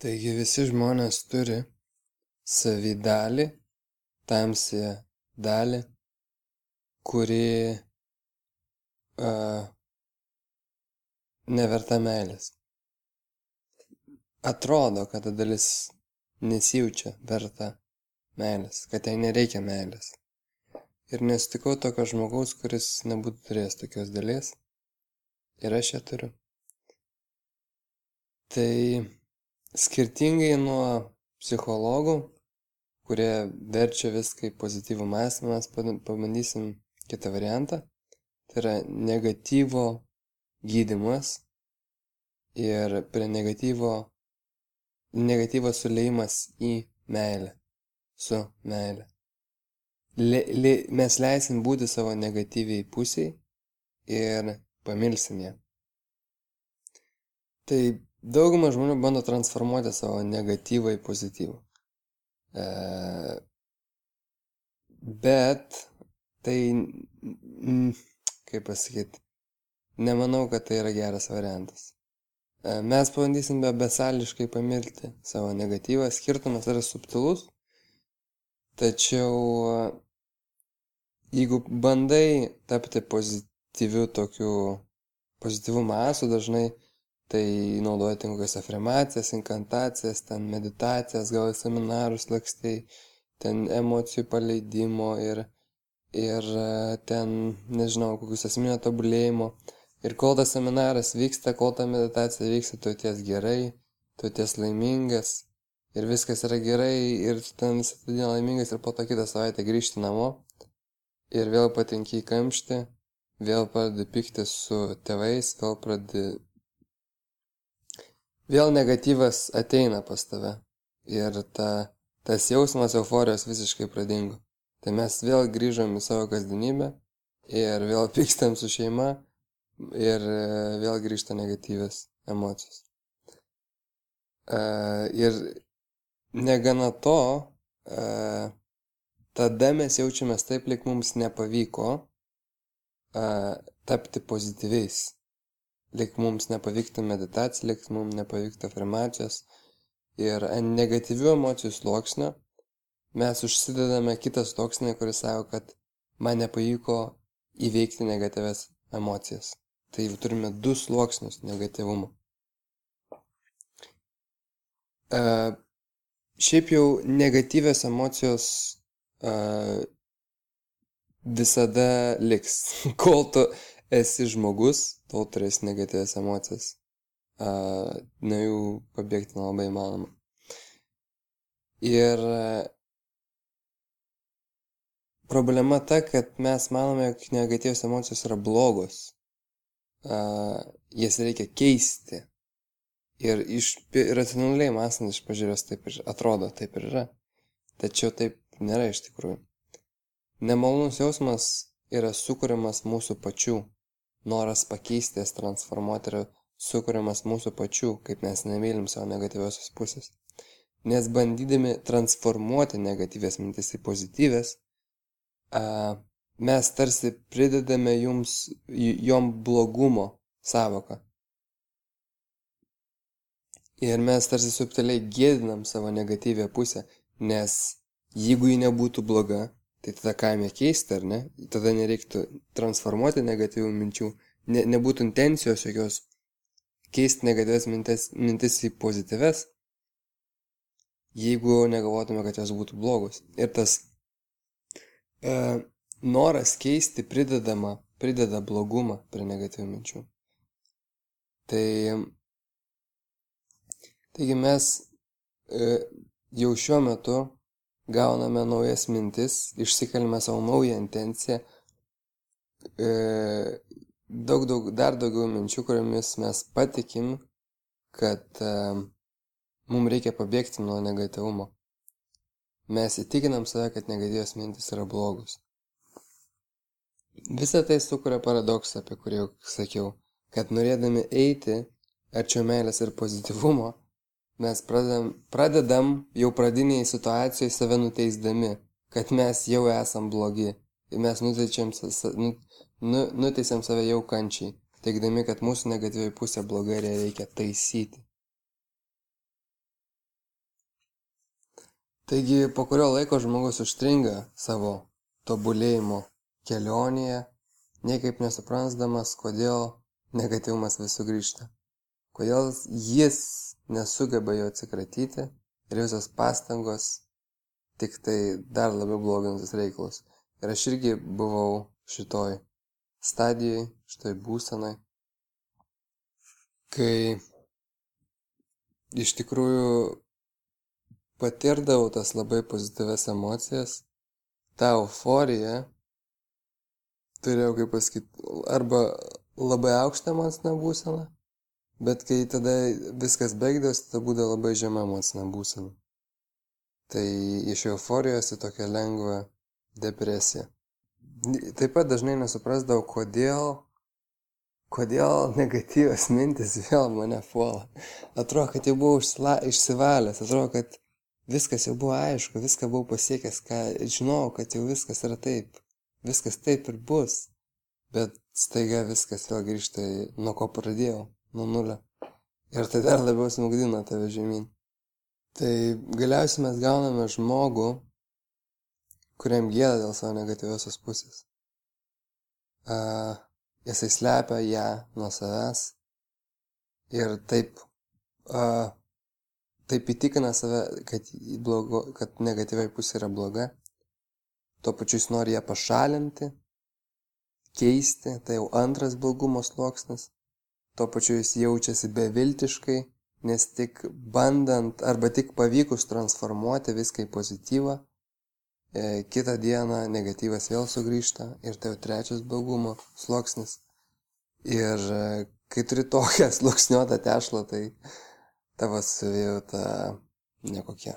Taigi visi žmonės turi savy dalį, tamsiąją dalį, kuri uh, neverta meilės. Atrodo, kad ta dalis nesijaučia verta meilės, kad jai nereikia meilės. Ir nesutikau tokio žmogaus, kuris nebūtų turėjęs tokios dalies. Ir aš ją turiu. Tai skirtingai nuo psichologų, kurie verčia viską į pozityvų mąstymą, mes pabandysim kitą variantą. Tai yra negatyvo gydimas ir prie negatyvo, negatyvo suleimas į meilę, su meilė. Le, le, mes leisim būti savo negatyviai pusiai ir pamilsim ją. Tai dauguma žmonių bando transformuoti savo negatyvą į pozityvą. E, bet tai, kaip pasakyti, nemanau, kad tai yra geras variantas. E, mes pabandysim be besališkai pamilti savo negatyvą, skirtumas yra subtilus, tačiau jeigu bandai tapti pozityviu tokiu pozityviu masu, dažnai tai naudoji ten kokias afirmacijas, inkantacijas, ten meditacijas, gal seminarus lakstai, ten emocijų paleidimo ir, ir e, ten, nežinau, kokius asmenio tobulėjimo. Ir kol tas seminaras vyksta, kol ta meditacija vyksta, tu ties gerai, tu ties laimingas ir viskas yra gerai ir tu ten visą dieną laimingas ir po to kitą savaitę grįžti namo ir vėl patenki į kamštį, vėl pradedi pykti su tėvais, vėl pradedi vėl negatyvas ateina pas tave ir ta, tas jausmas euforijos visiškai pradingo. Tai mes vėl grįžom į savo kasdienybę ir vėl pykstam su šeima ir e, vėl grįžta negatyvės emocijos. Uh, ir negana to, uh, tada mes jaučiamės taip, lik mums nepavyko tapti pozityviais lik mums nepavyktų meditacija, lik mums nepavyktų afirmacijos. Ir ant negatyvių emocijų sluoksnio mes užsidedame kitą sluoksnį, kuris sako, kad man nepavyko įveikti negatyves emocijas. Tai turime du sluoksnius negatyvumo. Uh, šiaip jau negatyvios emocijos uh, visada liks, kol tu esi žmogus, tol turėsi negatyvės emocijas. Uh, nuo jų pabėgti nelabai įmanoma. Ir problema ta, kad mes manome, jog negatyvios emocijos yra blogos. Uh, jas reikia keisti. Ir iš racionaliai mąstant iš pažiūrės taip ir atrodo, taip ir yra. Tačiau taip nėra iš tikrųjų. Nemalonus jausmas yra sukūriamas mūsų pačių noras pakeisti jas transformuoti yra sukuriamas mūsų pačių, kaip mes nemylim savo negatyviosios pusės. Nes bandydami transformuoti negatyvės mintis į pozityvės, a, mes tarsi pridedame jums, jom blogumo savoką. Ir mes tarsi subtiliai gėdinam savo negatyvę pusę, nes jeigu ji nebūtų bloga, Tai tada ką jame keisti, ar ne? Tada nereiktų transformuoti negatyvių minčių, ne, nebūtų intencijos jokios keisti negatyvės mintis, mintis į pozityves, jeigu negalvotume, kad jos būtų blogos. Ir tas e, noras keisti pridedama, prideda blogumą prie negatyvių minčių. Tai, taigi mes e, jau šiuo metu gauname naujas mintis, išsikalime savo naują intenciją, e, daug, daug, dar daugiau minčių, kuriomis mes patikim, kad e, mums reikia pabėgti nuo negatyvumo. Mes įtikinam save, kad negatyvios mintis yra blogus. Visą tai sukuria paradoksą, apie kurį jau sakiau, kad norėdami eiti arčiau meilės ir pozityvumo, mes pradedam, pradedam jau pradiniai situacijai save nuteisdami, kad mes jau esam blogi. Ir mes nuteisiam, nu, nu, nuteisiam save jau kančiai, teikdami, kad mūsų negatyviai pusė bloga ir ją reikia taisyti. Taigi po kurio laiko žmogus užstringa savo tobulėjimo kelionėje, niekaip nesuprasdamas, kodėl negatyvumas vis sugrįžta. Kodėl jis nesugeba jo atsikratyti ir visos pastangos tik tai dar labiau blogintus reikalus. Ir aš irgi buvau šitoj stadijoj, šitoj būsenai, kai iš tikrųjų patirdavau tas labai pozityves emocijas, tą euforiją, turėjau, kaip pasakyti, arba labai aukštą emocinę būseną, bet kai tada viskas baigdavosi, tada būdavo labai žema emocinė būsena. Tai iš euforijos į tokią lengvą depresiją. Taip pat dažnai nesuprasdavau, kodėl, kodėl negatyvios mintis vėl mane puola. Atrodo, kad jau buvau išsivalęs, atrodo, kad viskas jau buvo aišku, viską buvau pasiekęs, ką žinau, kad jau viskas yra taip, viskas taip ir bus. Bet staiga viskas vėl grįžta nuo ko pradėjau, nuo nulio. Ir tai dar labiau smugdina tave žemyn. Tai galiausiai mes gauname žmogų, kuriam gėda dėl savo negatyviosios pusės. Uh, jisai slepia ją nuo savęs ir taip, uh, taip įtikina save, kad, blogo, kad negatyviai pusė yra bloga. Tuo pačiu jis nori ją pašalinti, keisti, tai jau antras blogumo sluoksnis. Tuo pačiu jis jaučiasi beviltiškai, nes tik bandant arba tik pavykus transformuoti viską į pozityvą, E, kitą dieną negatyvas vėl sugrįžta ir tai jau trečias blogumo sluoksnis. Ir e, kai turi tokią sluoksniuotą tešlą, tai tavo savijauta nekokia.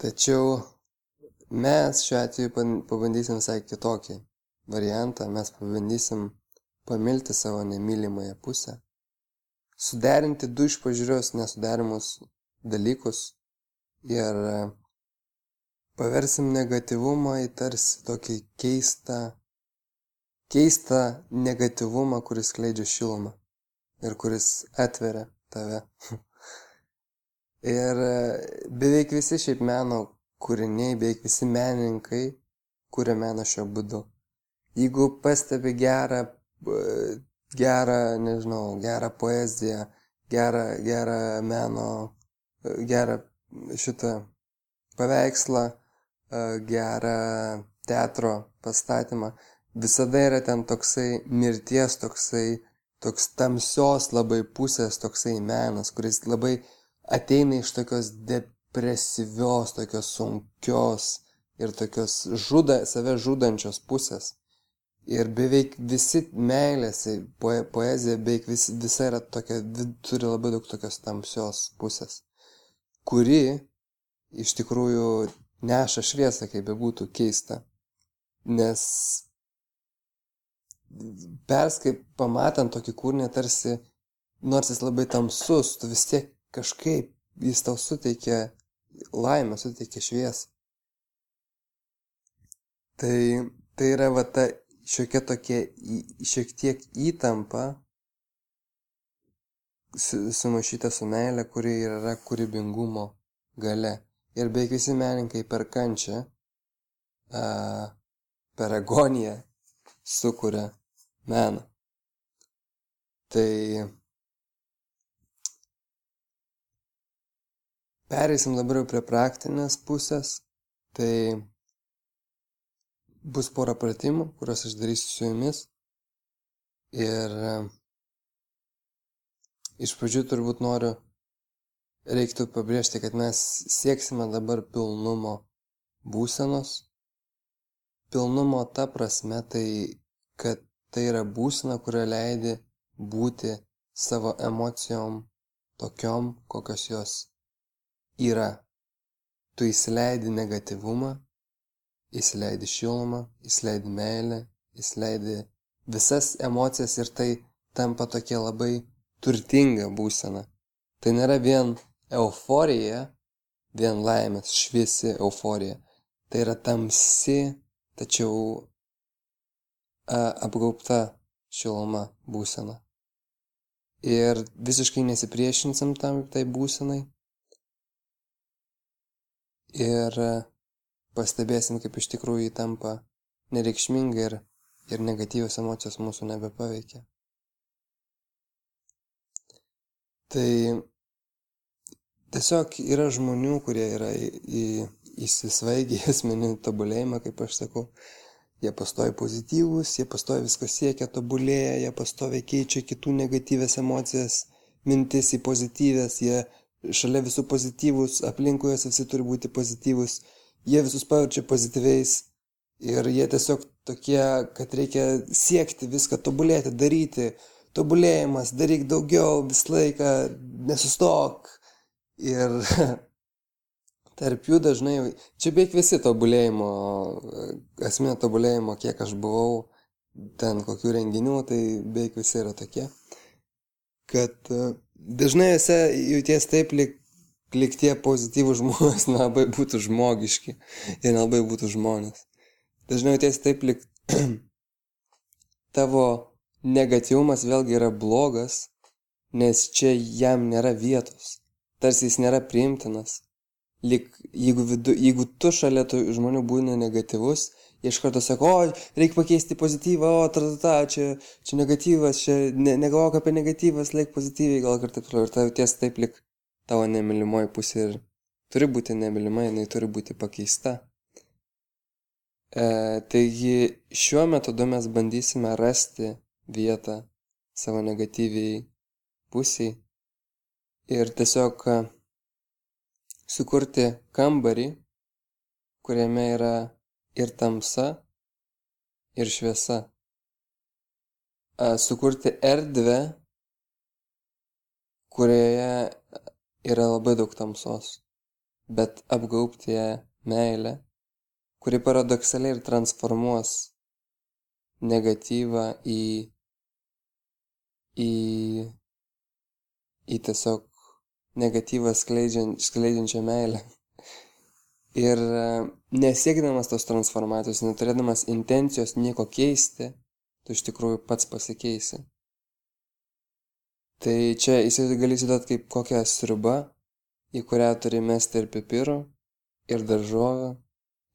Tačiau mes šiuo atveju pabandysim visai kitokį variantą, mes pabandysim pamilti savo nemylimąją pusę, suderinti du iš pažiūrios nesuderimus dalykus ir paversim negatyvumą į tarsi tokį keistą, keistą negatyvumą, kuris kleidžia šilumą ir kuris atveria tave. ir e, beveik visi šiaip meno kūriniai, beveik visi menininkai kuria meną šio būdu. Jeigu pastebi gerą, gerą, nežinau, gerą poeziją, gerą, gerą meno, gerą šitą paveikslą, gerą teatro pastatymą, visada yra ten toksai mirties, toksai, toks tamsios labai pusės, toksai menas, kuris labai ateina iš tokios depresyvios, tokios sunkios ir tokios žuda, save žudančios pusės. Ir beveik visi meilės, poe, poezija beveik vis, visa yra tokia, turi labai daug tokios tamsios pusės, kuri iš tikrųjų neša šviesą, kaip bebūtų keista. Nes perskai pamatant tokį kūrinį tarsi, nors jis labai tamsus, tu vis tiek kažkaip jis tau suteikia laimę, suteikia šviesą. Tai, tai yra va ta šiokia tokia šiek tiek įtampa sumaišyta su meilė, kuri yra kūrybingumo gale. Ir beveik visi menininkai per kančią, per agoniją sukuria meną. Tai pereisim dabar prie praktinės pusės. Tai bus pora pratimų, kuriuos aš darysiu su jumis. Ir iš pradžių turbūt noriu reiktų pabrėžti, kad mes sieksime dabar pilnumo būsenos. Pilnumo ta prasme, tai kad tai yra būsena, kurią leidi būti savo emocijom tokiom, kokios jos yra. Tu įsileidi negativumą, įsileidi šilumą, įsileidi meilę, įsileidi visas emocijas ir tai tampa tokia labai turtinga būsena. Tai nėra vien euforija, vien laimės, šviesi euforija. Tai yra tamsi, tačiau a, apgaubta šiluma būsena. Ir visiškai nesipriešinsim tam tai būsenai. ir pastebėsim, kaip iš tikrųjų jį tampa nereikšminga ir, ir negatyvios emocijos mūsų nebepaveikia. Tai tiesiog yra žmonių, kurie yra į, į, įsisvaigę į asmeninį tobulėjimą, kaip aš sakau. Jie pastovi pozityvus, jie pastovi viską siekia, tobulėja, jie pastovi keičia kitų negatyvės emocijas, mintis į pozityvės, jie šalia visų pozityvus, aplinkui juos visi turi būti pozityvus, jie visus paverčia pozityviais ir jie tiesiog tokie, kad reikia siekti viską, tobulėti, daryti, tobulėjimas, daryk daugiau, visą laiką, nesustok. Ir tarp jų dažnai, čia beveik visi tobulėjimo, esmė tobulėjimo, kiek aš buvau, ten kokių renginių, tai beveik visi yra tokie, kad e, dažnai esi jauties taip, lik, lik tie pozityvų žmonės nelabai būtų žmogiški ir nelabai būtų žmonės. Dažnai jauties taip, lik tavo negatyvumas vėlgi yra blogas, nes čia jam nėra vietos, tarsi jis nėra priimtinas lyg jeigu, vidu, jeigu tu šalia tų žmonių būni negatyvus, jie iš karto sako, o, reikia pakeisti pozityvą, o, ta, ta, ta, čia, čia negatyvas, čia ne, negalvok apie negatyvas, laik pozityviai, gal ir taip toliau. Ir tau ties taip lik tavo nemylimoji pusė ir turi būti nemylima, jinai turi būti pakeista. E, taigi šiuo metodu mes bandysime rasti vietą savo negatyviai pusiai ir tiesiog sukurti kambarį, kuriame yra ir tamsa, ir šviesa. Sukurti erdvę, kurioje yra labai daug tamsos, bet apgaubti ją meilę, kuri paradoksaliai ir transformuos negatyvą į, į, į tiesiog negatyvą skleidžian, skleidžiančią meilę. Ir e, nesiekdamas tos transformacijos, neturėdamas intencijos nieko keisti, tu iš tikrųjų pats pasikeisi. Tai čia gali įsivaizduoti kaip kokią sriubą, į kurią turi mesti ir pipirų, ir daržovę,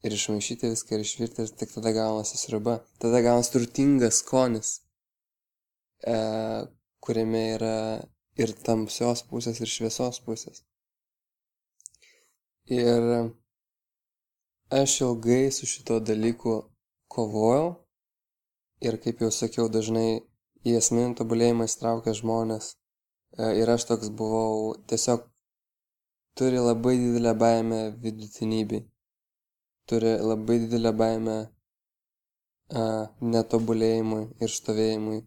ir išmaišyti viską, ir išvirti, ir tik tada gaunasi sriuba. Tada gaunasi turtingas skonis, e, kuriame yra ir tamsios pusės, ir šviesos pusės. Ir aš ilgai su šito dalyku kovojau ir, kaip jau sakiau, dažnai į esminį tobulėjimą įstraukia žmonės. E, ir aš toks buvau, tiesiog turi labai didelę baimę vidutinybei. Turi labai didelę baimę a, netobulėjimui ir stovėjimui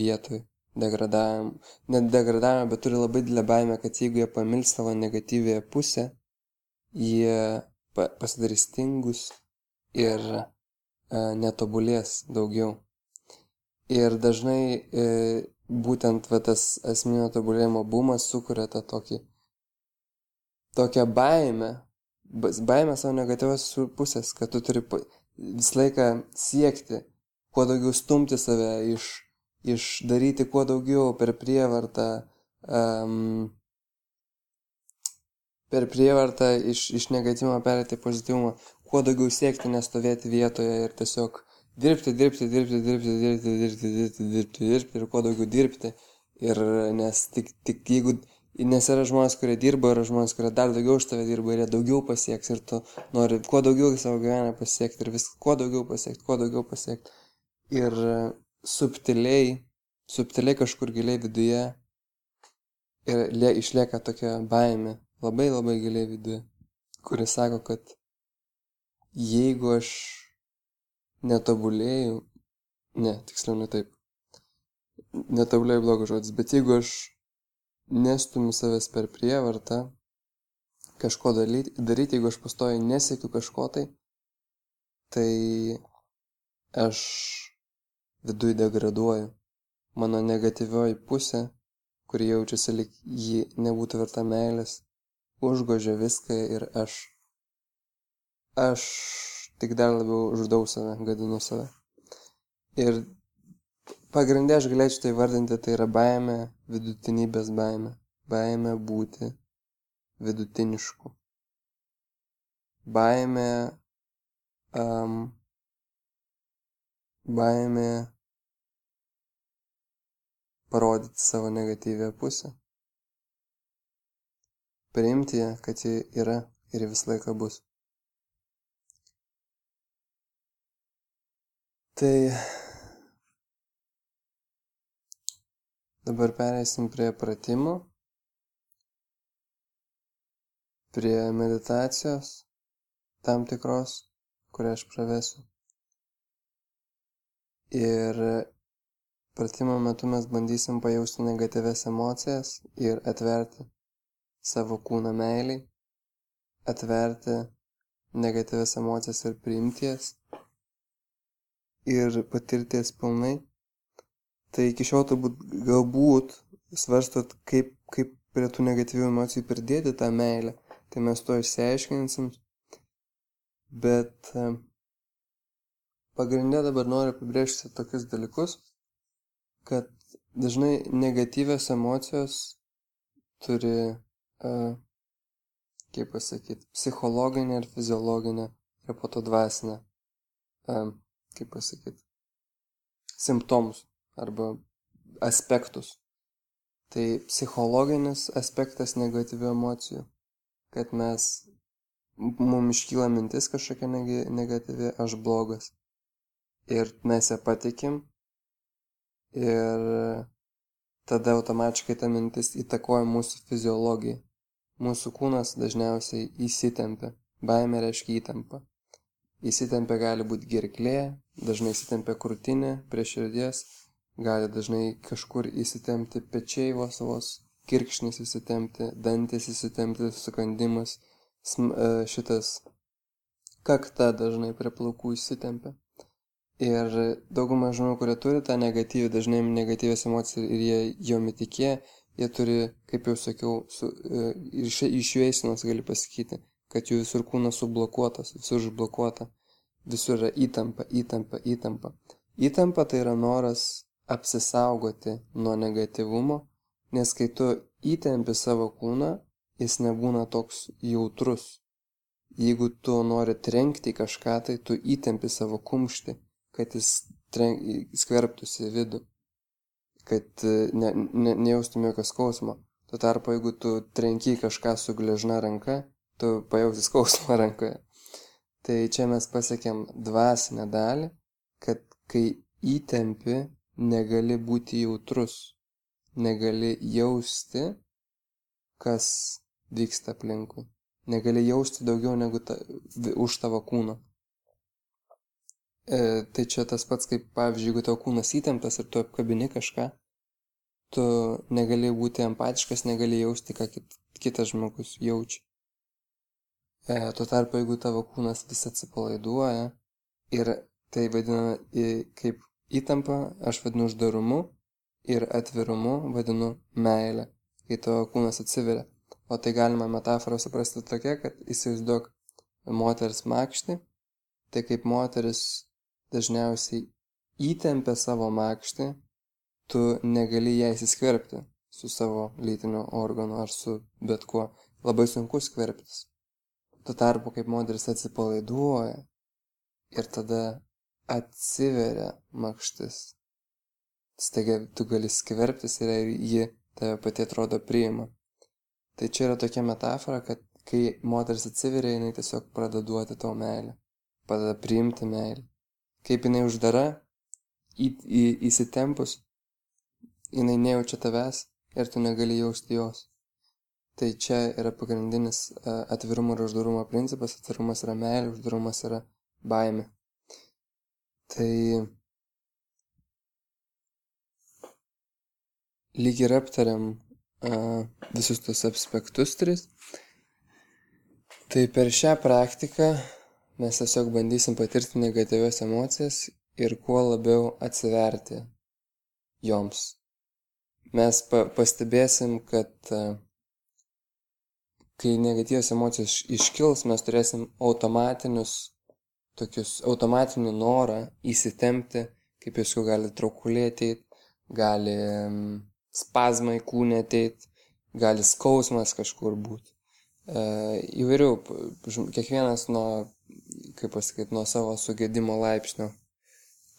vietoj degradavimą, net degradavimą, bet turi labai didelę baimę, kad jeigu jie pamils savo negatyvėje pusę, jie pasidarys tingus ir e, netobulės daugiau. Ir dažnai e, būtent va, tas asmeninio tobulėjimo bumas sukuria tą tokį, tokią baimę, baimę savo negatyvios pusės, kad tu turi visą laiką siekti, kuo daugiau stumti save iš išdaryti kuo daugiau per prievartą, um, per prievartą iš, iš negatyvumo perėti pozityvumą, kuo daugiau siekti, nestovėti vietoje ir tiesiog dirbti, dirbti, dirbti, dirbti, dirbti, dirbti, dirbti, dirbti, dirbti ir kuo daugiau dirbti. Ir nes tik, tik jeigu, nes yra žmonės, kurie dirba, yra žmonės, kurie dar daugiau už tave dirba ir jie daugiau pasieks ir tu nori kuo daugiau savo gyvenime pasiekti ir vis kuo daugiau pasiekti, kuo daugiau pasiekti. Ir subtiliai, subtiliai kažkur giliai viduje ir lie, išlieka tokia baime, labai labai giliai viduje, kuris sako, kad jeigu aš netobulėjau, ne, tiksliau ne taip, netobulėjau blogas žodis, bet jeigu aš nestumiu savęs per prievartą, kažko daryti, daryti jeigu aš pastoju nesiekiu kažko tai, tai aš viduj degraduoju. Mano negatyvioji pusė, kuri jaučiasi lik ji nebūtų verta meilės, užgožia viską ir aš. Aš tik dar labiau žudau save, gadinu save. Ir pagrindę aš galėčiau tai vardinti, tai yra baime, vidutinybės baime. Baime būti vidutinišku. baimė, um, baimė parodyti savo negatyvę pusę. Priimti ją, kad ji yra ir visą laiką bus. Tai dabar pereisim prie pratimų, prie meditacijos tam tikros, kurią aš pravesiu. Ir pratimo metu mes bandysim pajausti negatyves emocijas ir atverti savo kūną meiliai, atverti negatyves emocijas ir priimties ir patirties pilnai. Tai iki šiol turbūt galbūt svarstot, kaip, kaip prie tų negatyvių emocijų pridėti tą meilę. Tai mes to išsiaiškinsim. Bet e, pagrindė dabar noriu apibrėžti tokius dalykus, kad dažnai negatyvios emocijos turi, uh, kaip pasakyti, psichologinę ir fiziologinę ir po to dvasinę, uh, kaip pasakyti, simptomus arba aspektus. Tai psichologinis aspektas negatyvių emocijų, kad mes, mums iškyla mintis kažkokia negatyvi, aš blogas. Ir mes ją patikim ir tada automatiškai ta mintis įtakoja mūsų fiziologiją. Mūsų kūnas dažniausiai įsitempia, baimė reiškia įtampą. Įsitempia gali būti gerklė, dažnai įsitempia krūtinė prie širdies, gali dažnai kažkur įsitempti pečiai vos vos, kirkšnis įsitempti, dantis įsitempti, sukandimas, sm, e, šitas kakta dažnai prie plaukų įsitempia. Ir dauguma žmonių, kurie turi tą negatyvį, dažnai negatyvės emocijas ir jie jomi tikė, jie turi, kaip jau sakiau, su, e, iš, iš jų eisinos gali pasakyti, kad jų visur kūnas sublokuotas, visur užblokuota, visur yra įtampa, įtampa, įtampa. Įtampa tai yra noras apsisaugoti nuo negatyvumo, nes kai tu įtempi savo kūną, jis nebūna toks jautrus. Jeigu tu nori trenkti kažką, tai tu įtempi savo kumštį, kad jis trenk, skverbtųsi vidų, kad ne, ne, nejaustum jokio skausmo. Tuo tarpu, jeigu tu trenki kažką su gležna ranka, tu pajausi skausmą rankoje. Tai čia mes pasiekėm dvasinę dalį, kad kai įtempi, negali būti jautrus, negali jausti, kas vyksta aplinkui. Negali jausti daugiau negu ta, už tavo kūno. E, tai čia tas pats, kaip pavyzdžiui, jeigu tavo kūnas įtemptas ir tu apkabini kažką, tu negali būti empatiškas, negali jausti, ką kit, kitas žmogus jaučia. E, tuo tarpu, jeigu tavo kūnas vis atsipalaiduoja ir tai vadina kaip įtampa, aš vadinu uždarumu ir atvirumu vadinu meilę, kai tavo kūnas atsiveria. O tai galima metaforą suprasti tokia, kad įsivaizduok moters makštį, tai kaip moteris dažniausiai įtempia savo makštį, tu negali ją įsiskverbti su savo lytiniu organu ar su bet kuo. Labai sunku skverbtis. Tuo tarpu, kaip moteris atsipalaiduoja ir tada atsiveria makštis. Staiga tu gali skverbtis ir ji tave pati atrodo priima. Tai čia yra tokia metafora, kad kai moteris atsiveria, jinai tiesiog pradeda duoti tau meilę, pradeda priimti meilę. Kaip jinai uždara, į, į, įsitempus, jinai nejaučia tavęs ir tu negali jausti jos. Tai čia yra pagrindinis e, atvirumo ir uždarumo principas. Atvirumas yra meilė, uždarumas yra baimė. Tai lyg ir aptariam uh, visus tos aspektus tris. Tai per šią praktiką mes tiesiog bandysim patirti negatyvias emocijas ir kuo labiau atsiverti joms. Mes pa pastebėsim, kad uh, kai negatyvios emocijos iškils, mes turėsim automatinius, tokius automatinį norą įsitempti, kaip jūs jau gali traukulė ateit, gali spazmai kūnė ateit, gali skausmas kažkur būti, e, įvairių, kiekvienas nuo, kaip pasakyti, nuo savo sugėdimo laipsnio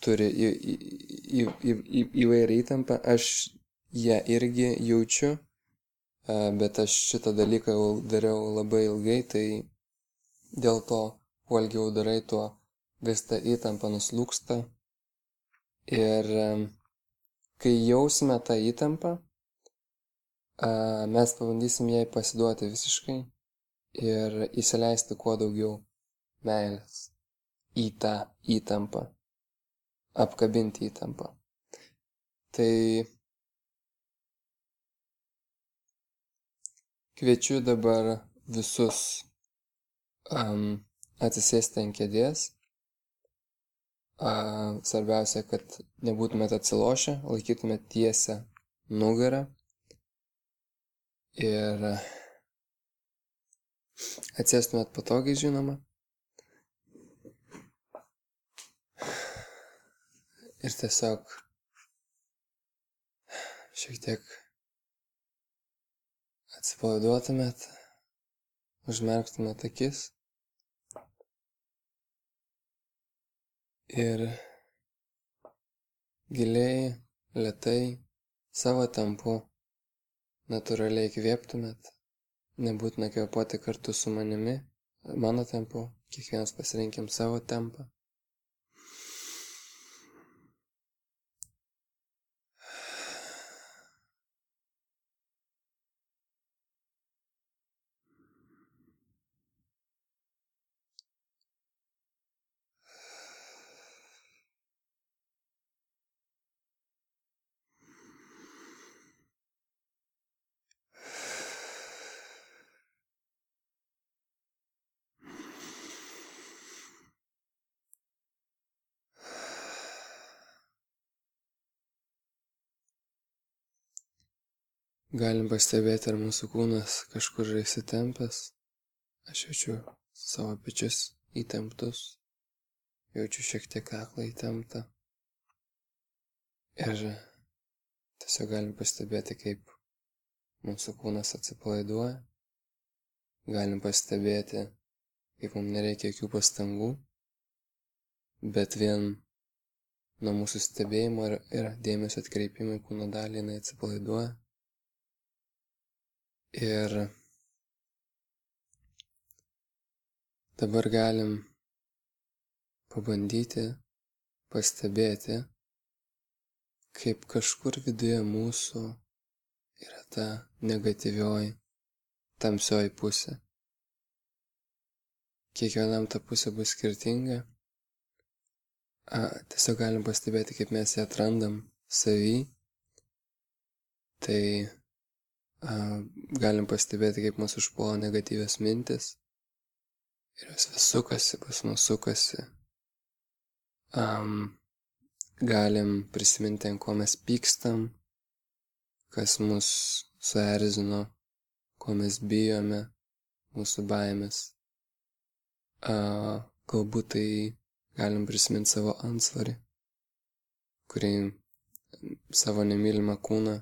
turi į, į, į, į, įvairią įtampą. Aš ją irgi jaučiu, bet aš šitą dalyką jau dariau labai ilgai, tai dėl to, kuo ilgiau darai, tuo vis ta įtampa nuslūksta. Ir e, kai jausime tą įtampą, mes pabandysim jai pasiduoti visiškai ir įsileisti kuo daugiau meilės į tą įtampą, apkabinti įtampą. Tai kviečiu dabar visus um, atsisėsti ant kėdės. Uh, svarbiausia, kad nebūtumėte atsilošę, laikytumėte tiesę nugarą ir atsėstumėt patogiai, žinoma. Ir tiesiog šiek tiek atsipalaiduotumėt, užmerktumėt akis ir giliai, lietai, savo tempu natūraliai įkvėptumėt, nebūtina kvėpuoti kartu su manimi, mano tempu, kiekvienas pasirinkim savo tempą. Galim pastebėti, ar mūsų kūnas kažkur yra įsitempęs. Aš jaučiu savo pečius įtemptus, jaučiu šiek tiek kaklą įtemptą. Ir tiesiog galim pastebėti, kaip mūsų kūnas atsipalaiduoja. Galim pastebėti, kaip mums nereikia jokių pastangų, bet vien nuo mūsų stebėjimo ir, ir dėmesio atkreipimo į kūno dalį jinai atsipalaiduoja. Ir dabar galim pabandyti pastebėti, kaip kažkur viduje mūsų yra ta negatyvioji, tamsioji pusė. Kiekvienam ta pusė bus skirtinga. A, tiesiog galim pastebėti, kaip mes ją atrandam savy. Tai galim pastebėti, kaip mus užpuola negatyvios mintis. Ir jos vis sukasi, pas mus sukasi. Um, galim prisiminti, ant ko mes pykstam, kas mus suerzino, ko mes bijome, mūsų baimės. Uh, galbūt tai galim prisiminti savo ansvarį, kurį savo nemylimą kūną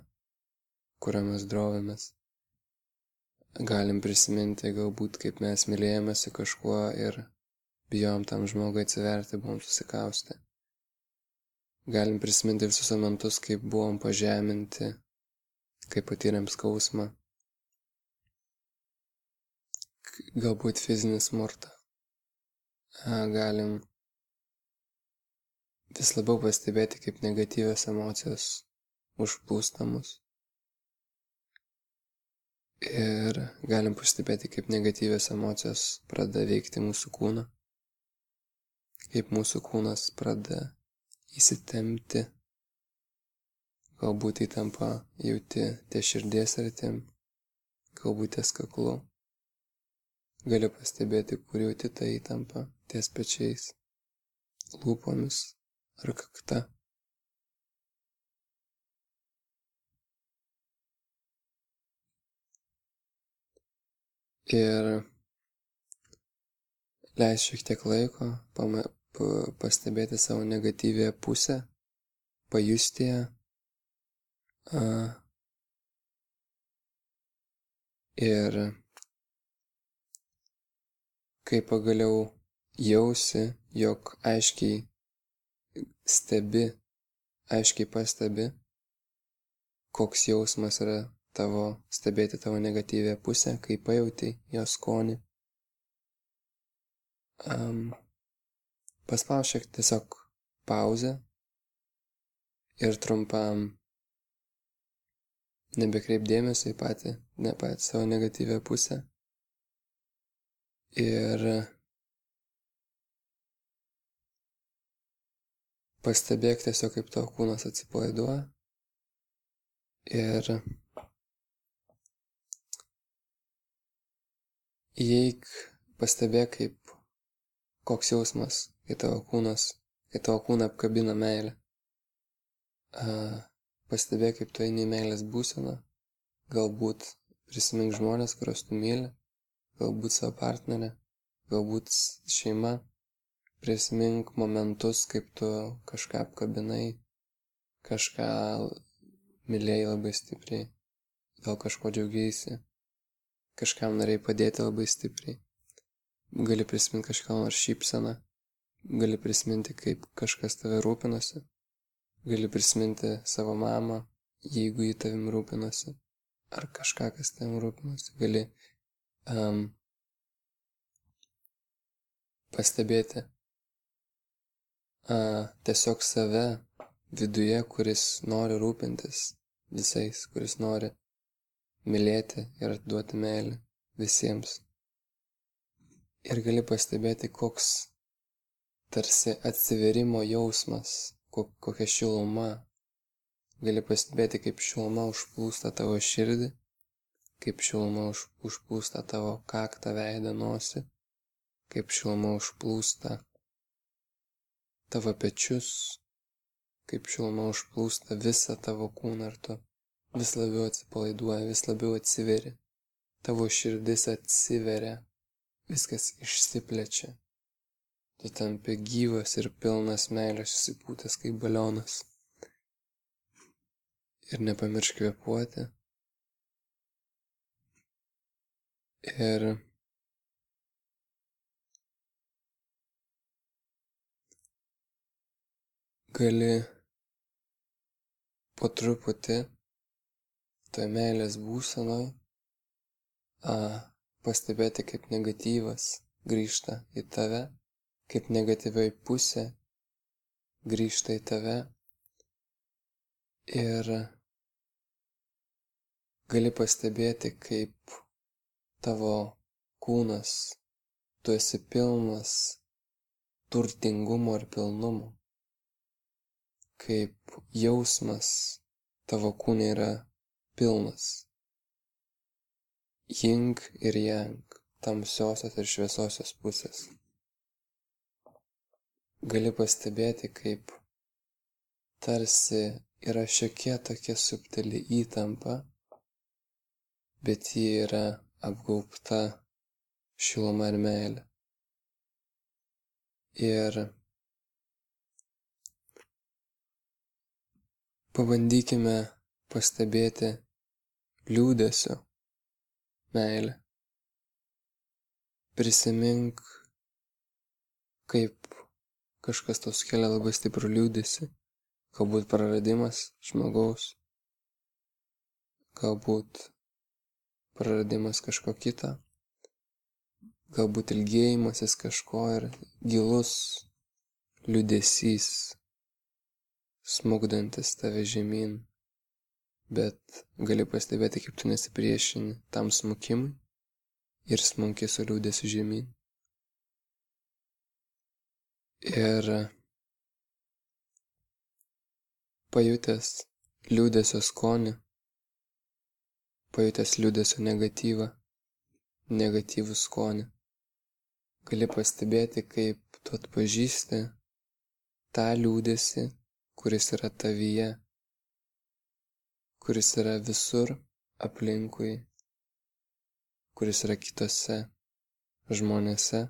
kurio mes drovėmės. Galim prisiminti galbūt, kaip mes mylėjomės kažkuo ir bijom tam žmogui atsiverti, buvom susikaustę. Galim prisiminti visus momentus, kaip buvom pažeminti, kaip patyrėm skausmą. Galbūt fizinį smurtą. Galim vis labiau pastebėti, kaip negatyvios emocijos užplūsta mus. Ir galim pastebėti, kaip negatyvios emocijos pradeda veikti mūsų kūną, kaip mūsų kūnas pradeda įsitemti, galbūt įtampa jauti ties širdies rytim, galbūt ties kaklu. Gali pastebėti, kur jauti tą įtampą ties pečiais, lūpomis ar kakta. Ir leis šiek tiek laiko pama, pa, pastebėti savo negatyvę pusę, pajusti ją. Ir kai pagaliau jausi, jog aiškiai stebi, aiškiai pastebi, koks jausmas yra tavo, stebėti tavo negatyvę pusę, kai pajauti jos skonį. Um, Paspausk tiesiog pauzę ir trumpam nebekreip dėmesio į patį, ne patį savo negatyvę pusę. Ir pastebėk tiesiog, kaip tavo kūnas atsipalaiduoja. Ir įeik, pastebėk, kaip koks jausmas, kai tavo kūnas, kai tavo kūną apkabina meilė. Pastebėk, kaip tu eini į meilės būseną, galbūt prisimink žmonės, kuriuos tu myli, galbūt savo partnerę, galbūt šeima. Prisimink momentus, kaip tu kažką apkabinai, kažką mylėjai labai stipriai, gal kažko džiaugiaisi, kažkam norėjai padėti labai stipriai. Gali prisiminti kažką nors šypseną, gali prisiminti, kaip kažkas tave rūpinosi, gali prisiminti savo mamą, jeigu jį tavim rūpinosi, ar kažką, kas tavim rūpinosi, gali um, pastebėti uh, tiesiog save viduje, kuris nori rūpintis visais, kuris nori mylėti ir atiduoti meilę visiems. Ir gali pastebėti, koks tarsi atsiverimo jausmas, kokia šiluma. Gali pastebėti, kaip šiluma užplūsta tavo širdį kaip šiluma už, užplūsta tavo kaktą veidą nosį, kaip šiluma užplūsta tavo pečius, kaip šiluma užplūsta visą tavo kūną ir tu vis labiau atsipalaiduoja, vis labiau atsiveri, tavo širdis atsiveria, viskas išsiplečia. Tu tampi gyvas ir pilnas meilės susipūtęs kaip balionas. Ir nepamiršk kvepuoti ir gali po truputį toje meilės būsenoj a, pastebėti, kaip negatyvas grįžta į tave, kaip negatyviai pusė grįžta į tave ir gali pastebėti, kaip tavo kūnas, tu esi pilnas turtingumo ir pilnumo. Kaip jausmas tavo kūne yra pilnas. Jing ir jang, tamsiosios ir šviesiosios pusės. Gali pastebėti, kaip tarsi yra šiokia tokia subtili įtampa, bet ji yra apgaubta šiluma ir meile. Ir pabandykime pastebėti liūdėsio meilę. Prisimink, kaip kažkas tau sukelia labai stiprų liūdėsi, galbūt praradimas žmogaus, galbūt praradimas kažko kito, galbūt ilgėjimasis kažko ir gilus liudesys, smugdantis tave žemyn, bet gali pastebėti, kaip tu nesipriešini tam smukimui ir smunki su liūdėsiu žemyn. Ir pajutęs liūdėsio skonį, pajutęs liūdesio negatyvą, negatyvų skonį. Gali pastebėti, kaip tu atpažįsti tą liūdėsi, kuris yra tavyje, kuris yra visur aplinkui, kuris yra kitose žmonėse,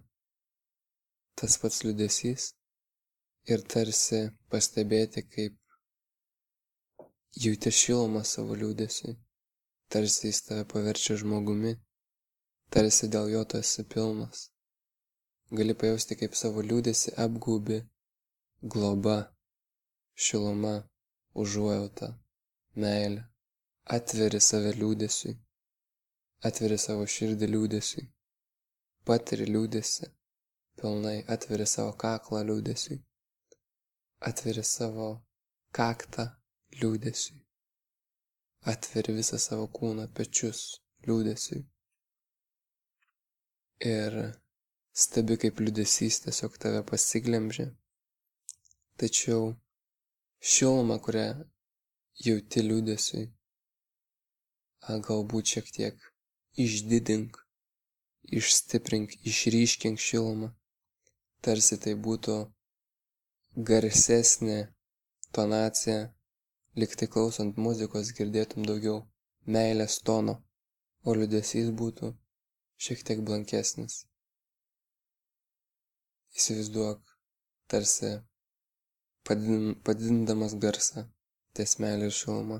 tas pats liūdėsys ir tarsi pastebėti, kaip jauti šilumą savo liūdėsiui tarsi jis tave paverčia žmogumi, tarsi dėl jo tu esi pilnas. gali pajausti, kaip savo liūdėsi apgūbi globa, šiluma, užuojauta, meilė. Atveri save liūdėsiui, atveri savo širdį liūdėsiui, patiri liūdėsi, pilnai atveri savo kaklą liūdėsiui, atveri savo kaktą liūdėsiui, atveri visą savo kūną, pečius liūdėsiui. Ir stebi, kaip liūdėsys tiesiog tave pasiglemžia. Tačiau šilumą, kurią jauti liūdėsiui, galbūt šiek tiek išdidink, išstiprink, išryškink šilumą, tarsi tai būtų garsesnė tonacija, liktai klausant muzikos girdėtum daugiau meilės tono, o liūdėsys būtų šiek tiek blankesnis. Įsivaizduok, tarsi padidindamas garsą ties meilė ir šiluma.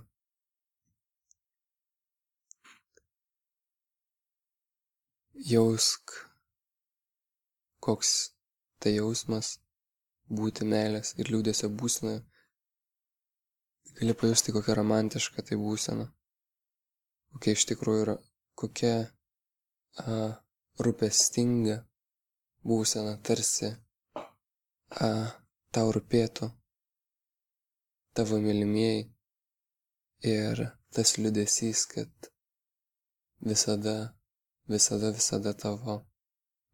Jausk, koks tai jausmas būti meilės ir liūdėsio būsenoje. Gali pajusti, kokia romantiška tai būsena. Kokia iš tikrųjų yra, kokia a, rūpestinga būsena, tarsi a, tau rūpėtų tavo mylimieji ir tas liūdėsys, kad visada, visada, visada tavo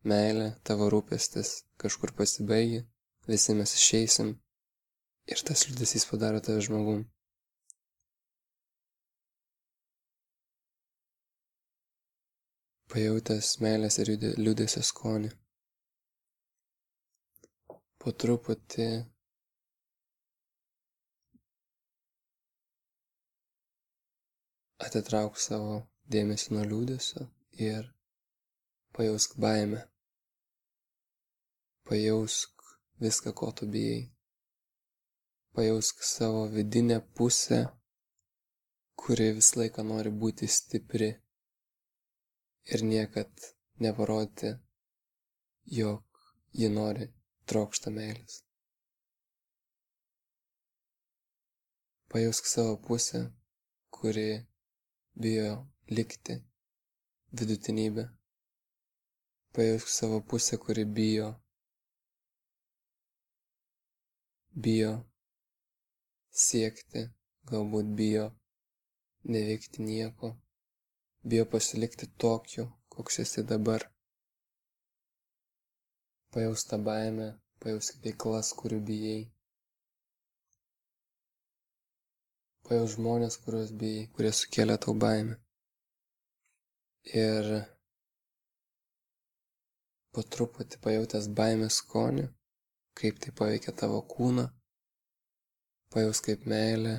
meilė, tavo rūpestis kažkur pasibaigia, visi mes išeisim ir tas liūdėsys padaro tave žmogum. Pajautęs meilės ir liūdėsio skonį. Po truputį atitrauk savo dėmesį nuo liūdėsio ir pajausk baimę. Pajausk viską, ko tu bijai. Pajausk savo vidinę pusę, kuri visą laiką nori būti stipri ir niekad neparodyti, jog ji nori trokšta meilės. Pajausk savo pusę, kuri bijo likti vidutinybė. Pajausk savo pusę, kuri bijo. Bijo siekti, galbūt bijo neveikti nieko. Bijo pasilikti tokiu, koks esi dabar. Pajaus tą baimę, pajaus veiklas, kurių bijai. Pajaus žmonės, kuriuos bijai, kurie sukėlė tau baimę. Ir po truputį pajutęs baimės skonį, kaip tai paveikia tavo kūną, pajaus kaip meilė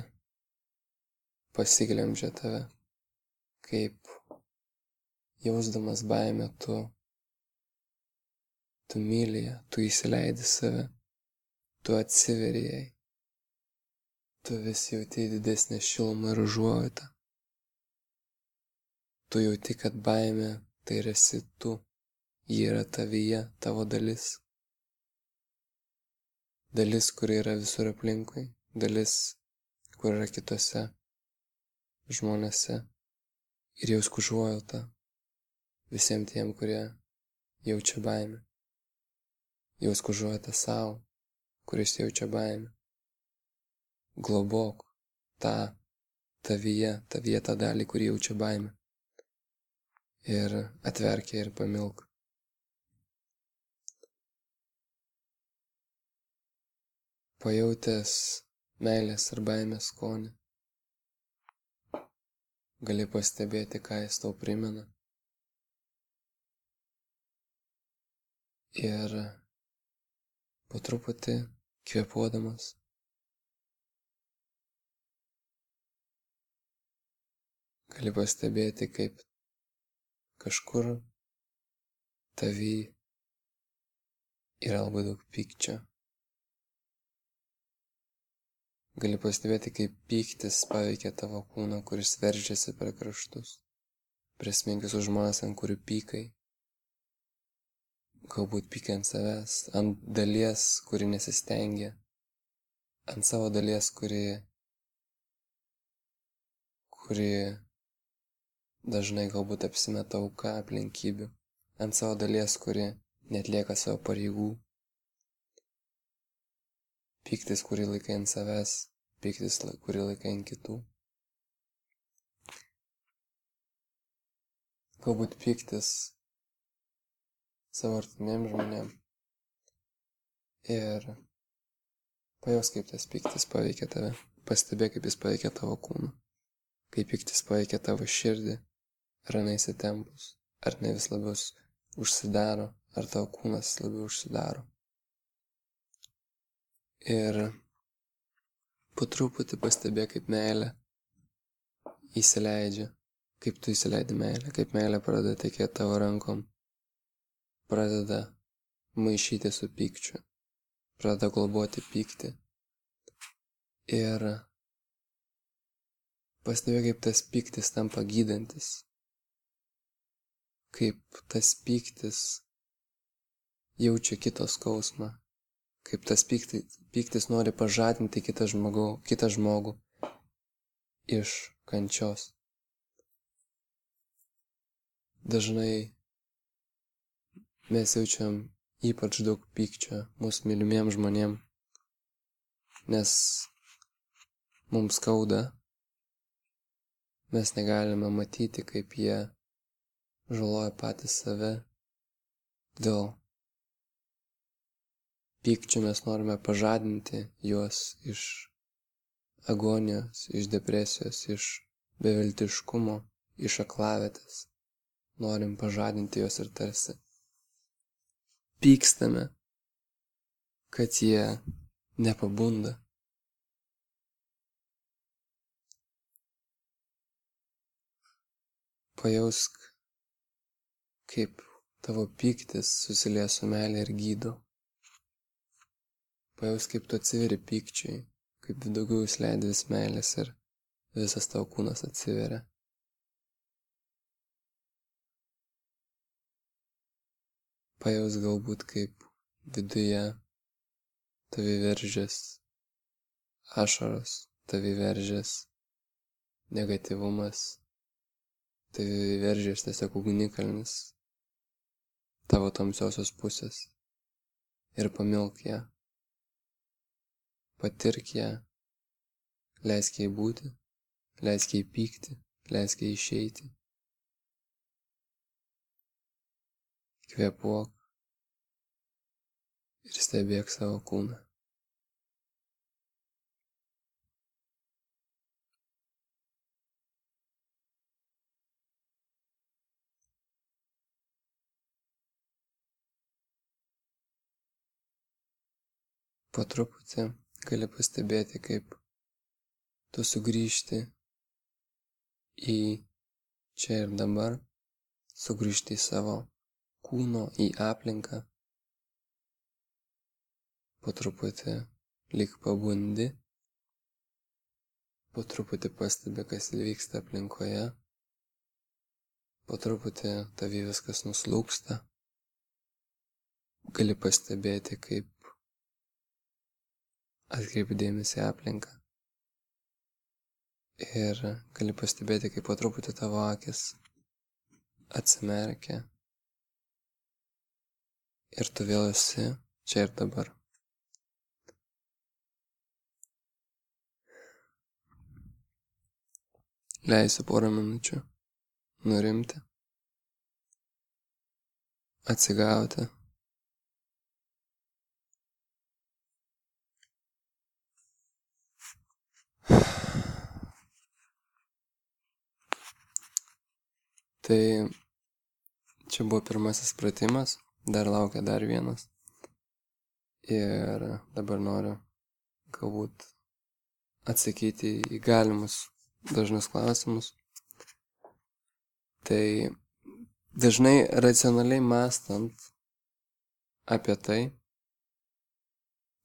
pasiglemžia tave, kaip jausdamas baimę tu, tu myli ją, tu įsileidi save, tu atsiveri jai tu vis jauti didesnę šilumą ir užuojautą. Tu jauti, kad baimė tai esi tu, ji yra tavyje, tavo dalis. Dalis, kuri yra visur aplinkui, dalis, kur yra kitose žmonėse. Ir jausk užuojautą visiems tiem, kurie jaučia baimę. Jausk užuojautą savo, kuris jaučia baimę globok tą tavyje, tavyje tą dalį, kuri jaučia baimę. Ir atverk ją ir pamilk. Pajautęs meilės ar baimės skonį, gali pastebėti, ką jis tau primena. Ir po truputį kvepuodamas gali pastebėti, kaip kažkur tavy yra labai daug pykčio. Gali pastebėti, kaip pyktis paveikia tavo kūną, kuris veržiasi per kraštus, prie smengius už žmonės, ant kurių pykai. galbūt pykia ant savęs, ant dalies, kuri nesistengia, ant savo dalies, kuri, kuri dažnai galbūt apsimeta auka aplinkybių, ant savo dalies, kuri netlieka savo pareigų. Pyktis, kurį laikai ant savęs, pyktis, kurį laikai ant kitų. galbūt pyktis savo artimiem žmonėm. Ir pajaus, kaip tas pyktis paveikia tave. Pastebėk, kaip jis paveikia tavo kūną. Kaip pyktis paveikia tavo širdį. Ar jinai įsitempus. Ar ne vis labiau užsidaro. Ar tavo kūnas labiau užsidaro. Ir po truputį pastebėk, kaip meilė įsileidžia kaip tu įsileidi meilę, kaip meilė pradeda tekėti tavo rankom, pradeda maišyti su pykčiu, pradeda globoti pyktį. Ir pastebė, kaip tas pyktis tampa gydantis, kaip tas pyktis jaučia kito skausmą, kaip tas pyktis, pyktis nori pažadinti kitą žmogų, kitą žmogų iš kančios. Dažnai mes jaučiam ypač daug pykčio mūsų mylimiem žmonėm, nes mums skauda, mes negalime matyti, kaip jie žaloja patys save. Dėl pykčio mes norime pažadinti juos iš agonijos, iš depresijos, iš beviltiškumo, iš aklavėtės norim pažadinti juos ir tarsi pykstame, kad jie nepabunda. Pajausk, kaip tavo pyktis susilieja su meilė ir gydo. Pajausk, kaip tu atsiveri pykčiai, kaip daugiau jūs leidai vis meilės ir visas tavo kūnas atsiveria. pajaus galbūt kaip viduje tavi veržės ašaros, tavi veržės negativumas, tavi veržės tiesiog ugnikalnis tavo tamsiosios pusės. Ir pamilk ją, patirk ją, leisk jai būti, leisk jai pykti, leisk jai išeiti. Kvėpuok. Ir stebėk savo kūną. Po truputį gali pastebėti, kaip tu sugrįžti į čia ir dabar, sugrįžti į savo kūno į aplinką. Po truputį lyg pabundi, po truputį pastebi, kas vyksta aplinkoje, po truputį tavy viskas nuslūksta. Gali pastebėti, kaip atkreipdėmėsi aplinką. Ir gali pastebėti, kaip po truputį tavo akis atsimerkia ir tu vėl esi čia ir dabar. Leisiu porą minučių nurimti, atsigauti. Tai čia buvo pirmasis pratimas dar laukia dar vienas. Ir dabar noriu galbūt atsakyti į galimus dažnus klausimus. Tai dažnai racionaliai mastant apie tai,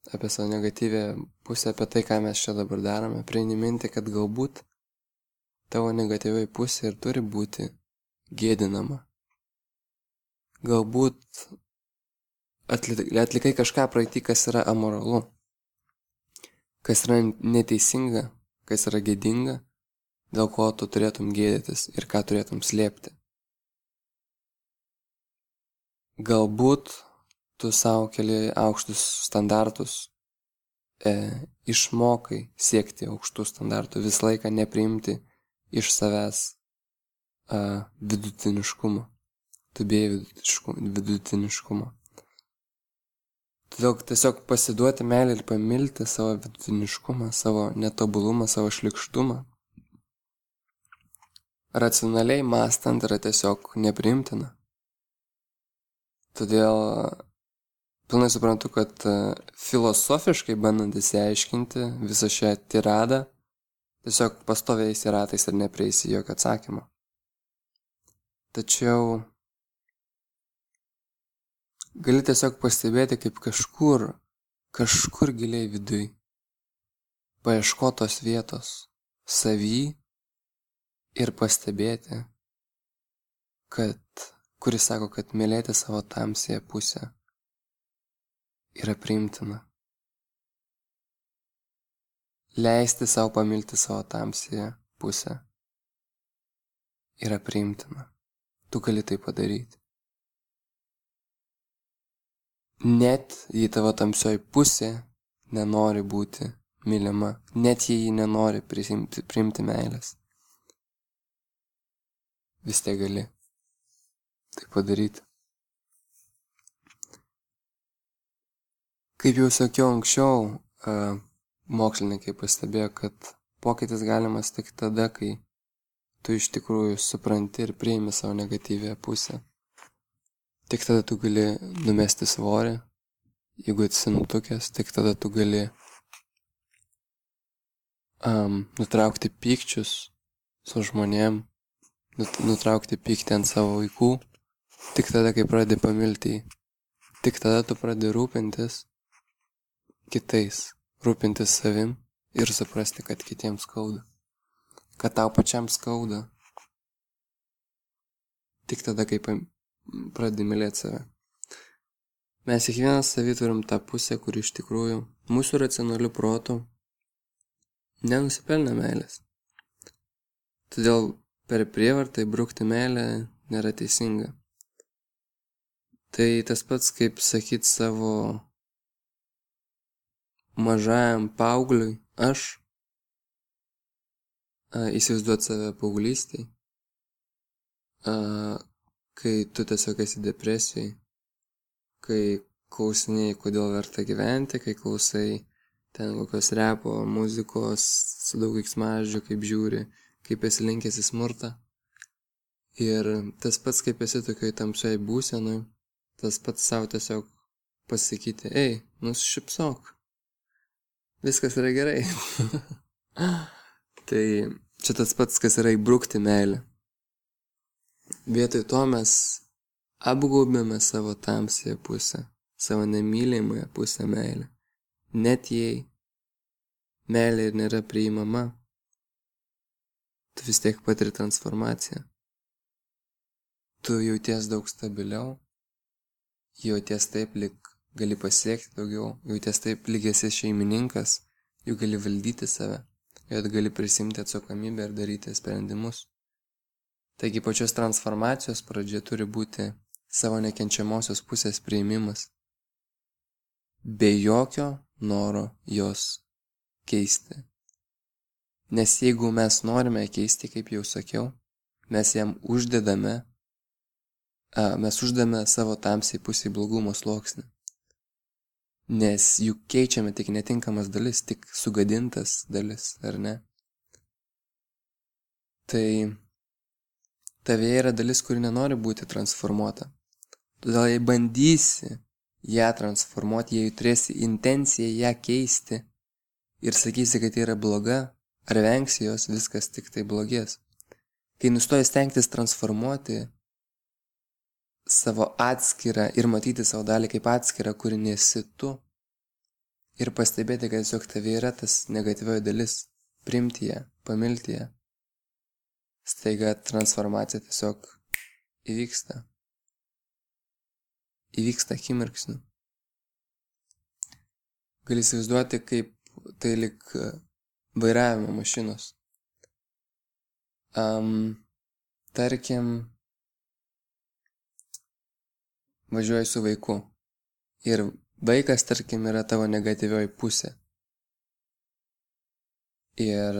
apie savo negatyvę pusę, apie tai, ką mes čia dabar darome, prieini minti, kad galbūt tavo negatyviai pusė ir turi būti gėdinama galbūt atlikai kažką praeitį, kas yra amoralu, kas yra neteisinga, kas yra gėdinga, dėl ko tu turėtum gėdytis ir ką turėtum slėpti. Galbūt tu savo keli aukštus standartus, e, išmokai siekti aukštų standartų, visą laiką nepriimti iš savęs e, vidutiniškumo. Tu bijai vidutiniškumo. Todėl tiesiog pasiduoti meilį ir pamilti savo vidutiniškumą, savo netobulumą, savo šlikštumą. Racionaliai mąstant yra tiesiog nepriimtina. Todėl pilnai suprantu, kad e, filosofiškai bandant įsiaiškinti visą šią tiradą, tiesiog pastoviai įsiratais ir neprieisi jokio atsakymo. Tačiau gali tiesiog pastebėti, kaip kažkur, kažkur giliai viduj, paieškotos vietos savy ir pastebėti, kad kuris sako, kad mylėti savo tamsėje pusę yra priimtina. Leisti savo pamilti savo tamsėje pusę yra priimtina. Tu gali tai padaryti. Net jei tavo tamsioji pusė nenori būti mylima, net jei ji nenori priimti, priimti meilės, vis tiek gali tai padaryti. Kaip jau sakiau anksčiau, mokslininkai pastebėjo, kad pokytis galimas tik tada, kai tu iš tikrųjų supranti ir priimi savo negatyvę pusę. Tik tada tu gali numesti svorį, jeigu esi nutukęs, tik tada tu gali um, nutraukti pykčius su žmonėm, nutraukti pyktį ant savo vaikų. Tik tada, kai pradedi pamilti tik tada tu pradedi rūpintis kitais, rūpintis savim ir suprasti, kad kitiems skauda, kad tau pačiam skauda. Tik tada, kai pradedi mylėti save. Mes kiekvienas savį turim tą pusę, kur iš tikrųjų mūsų racionalių protų nenusipelna meilės. Todėl per prievartą įbrukti meilę nėra teisinga. Tai tas pats kaip sakyt savo mažajam paaugliui aš, įsivaizduot save paauglystėj, kai tu tiesiog esi depresijai, kai klausinėjai, kodėl verta gyventi, kai klausai ten kokios repo muzikos su daug veiksmažodžių, kaip žiūri, kaip esi linkęs į smurtą. Ir tas pats, kaip esi tokioj tamsioj būsenoj, tas pats savo tiesiog pasakyti, ei, nusišypsok, viskas yra gerai. tai čia tas pats, kas yra įbrukti meilę. Vietoj to mes apgaubėme savo tamsėje pusę, savo nemylimąją pusę meilę. Net jei meilė ir nėra priimama, tu vis tiek patiri transformaciją. Tu jauties daug stabiliau, jauties taip, lyg gali pasiekti daugiau, jauties taip, lyg esi šeimininkas, jau gali valdyti save, jau gali prisimti atsakomybę ir daryti sprendimus. Taigi pačios transformacijos pradžia turi būti savo nekenčiamosios pusės priimimas, be jokio noro jos keisti. Nes jeigu mes norime keisti, kaip jau sakiau, mes jam uždedame mes uždame savo tamsiai pusiai blogumo sluoksnį. Nes juk keičiame tik netinkamas dalis, tik sugadintas dalis, ar ne? Tai tavėje yra dalis, kuri nenori būti transformuota. Todėl jei bandysi ją transformuoti, jei turėsi intenciją ją keisti ir sakysi, kad tai yra bloga, ar vengsi jos, viskas tik tai blogės. Kai nustoji stengtis transformuoti savo atskirą ir matyti savo dalį kaip atskirą, kuri nesi tu. Ir pastebėti, kad tiesiog tavai yra tas negatyvioji dalis, primti ją, pamilti ją. Staiga transformacija tiesiog įvyksta. Įvyksta akimirksniu. gali įsivaizduoti, kaip tai lik vairavimo mašinos. Um, tarkim, važiuoji su vaiku ir vaikas, tarkim, yra tavo negatyvioji pusė. Ir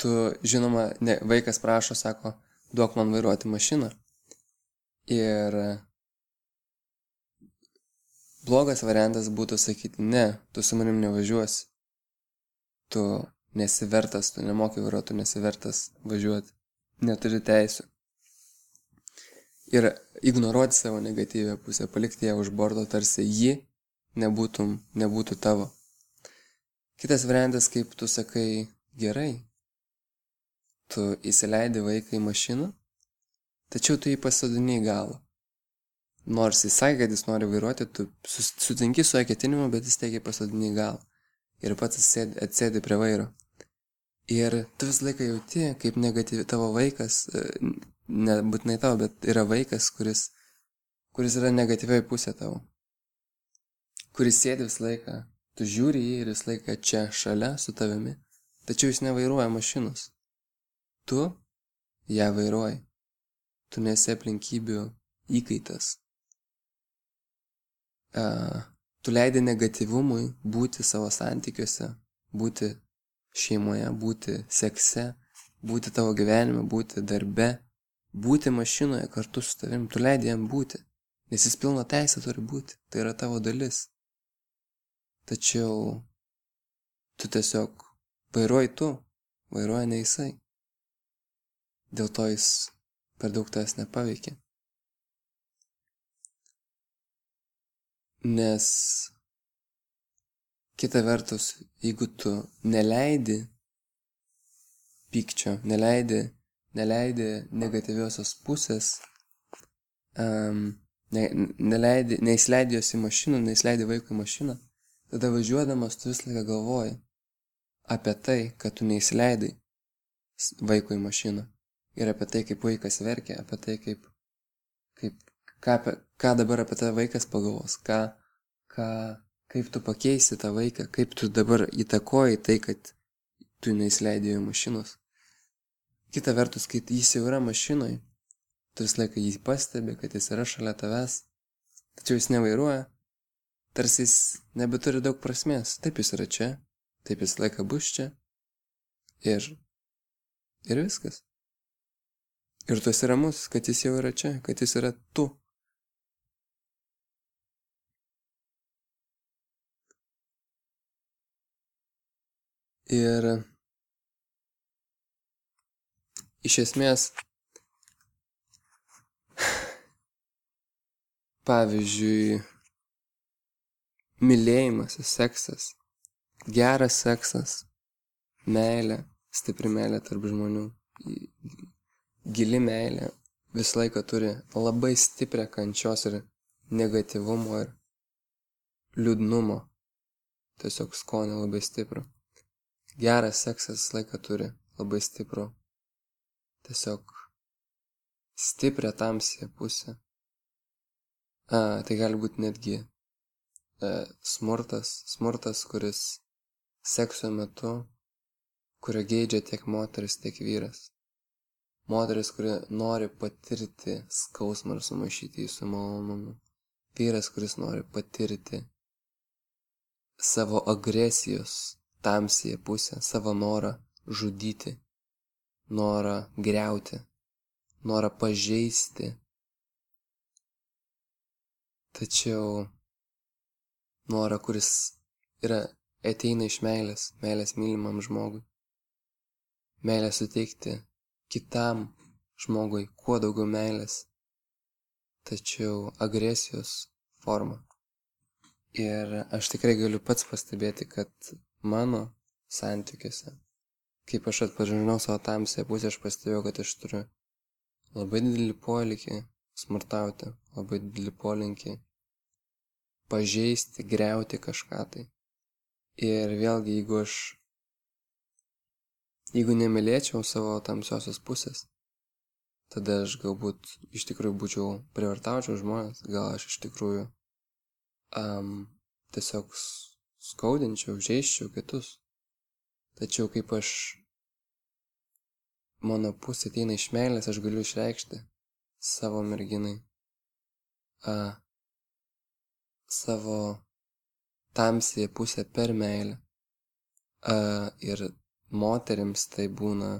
tu, žinoma, ne, vaikas prašo, sako, duok man vairuoti mašiną. Ir blogas variantas būtų sakyti, ne, tu su manim nevažiuosi. Tu nesi vertas, tu nemoki vairuoti, tu nesi vertas važiuoti. Neturi teisų. Ir ignoruoti savo negatyvę pusę, palikti ją už borto, tarsi ji nebūtum, nebūtų tavo. Kitas variantas, kaip tu sakai, gerai, tu įsileidi vaiką į mašiną, tačiau tu jį pasodini į galą. Nors jis sakė, kad jis nori vairuoti, tu sutinki su jo ketinimu, bet jis teigia pasodini į galą. Ir pats atsėdi, atsėdi prie vairo. Ir tu visą laiką jauti, kaip negatyvi tavo vaikas, e, nebūtinai tavo, bet yra vaikas, kuris, kuris yra negatyviai pusė tavo. Kuris sėdi visą laiką, tu žiūri jį ir visą laiką čia šalia su tavimi, tačiau jis nevairuoja mašinos. Tu ją vairuoji. Tu nesi aplinkybių įkaitas. Uh, tu leidi negatyvumui būti savo santykiuose, būti šeimoje, būti sekse, būti tavo gyvenime, būti darbe, būti mašinoje kartu su tavim, tu leidi jam būti, nes jis pilna teisė turi būti, tai yra tavo dalis. Tačiau tu tiesiog vairuoji tu, vairuoja ne jisai. Dėl to jis per daug tas nepaveikia. Nes Kita vertus, jeigu tu neleidi pykčio, neleidi, neleidi negatyviosios pusės, um, ne, neleidi, neįsileidi jos į mašiną, neįsileidi vaiko į mašiną, tada važiuodamas tu visą laiką galvoji apie tai, kad tu neįsileidai vaiko į mašiną. Ir apie tai, kaip vaikas verkia, apie tai, kaip, kaip ką, ką dabar apie tą vaikas pagalvos, ką, ką, kaip tu pakeisi tą vaiką, kaip tu dabar įtakoji tai, kad tu neįsileidai jo mašinos. Kita vertus, kai jis jau yra mašinoj, tu visą laiką jį pastebi, kad jis yra šalia tavęs, tačiau jis nevairuoja, tarsi jis nebeturi daug prasmės. Taip jis yra čia, taip jis laiką bus čia ir, ir viskas. Ir tu esi ramus, kad jis jau yra čia, kad jis yra tu. Ir iš esmės, pavyzdžiui, mylėjimas, seksas, geras seksas, meilė, stipri meilė tarp žmonių, gili meilė visą laiką turi labai stiprią kančios ir negativumo ir liūdnumo, tiesiog skonį labai stiprų. Geras seksas laiką turi labai stiprų, tiesiog stiprią tamsią pusę. A, tai gali būti netgi e, smurtas, smurtas, kuris sekso metu, kurio geidžia tiek moteris, tiek vyras. Moteris, kuri nori patirti skausmą ir sumaišyti jį su malonumu. Vyras, kuris nori patirti savo agresijos tamsiąją pusę, savo norą žudyti, norą greuti, norą pažeisti. Tačiau norą, kuris yra ateina iš meilės, meilės mylimam žmogui. Meilę suteikti kitam žmogui kuo daugiau meilės, tačiau agresijos forma. Ir aš tikrai galiu pats pastebėti, kad mano santykiuose. Kaip aš atpažinau savo tamsiąją pusę, aš pastebėjau, kad aš turiu labai didelį polikį smurtauti, labai didelį polinkį pažeisti, greuti kažką tai. Ir vėlgi, jeigu aš, jeigu nemylėčiau savo tamsiosios pusės, tada aš galbūt iš tikrųjų būčiau privartaučiau žmonės, gal aš iš tikrųjų um, tiesiog skaudinčiau, žaiščiau kitus. Tačiau kaip aš, mano pusė ateina iš meilės, aš galiu išreikšti savo merginai, a, savo tamsiai pusę per meilę. A, ir moteriams tai būna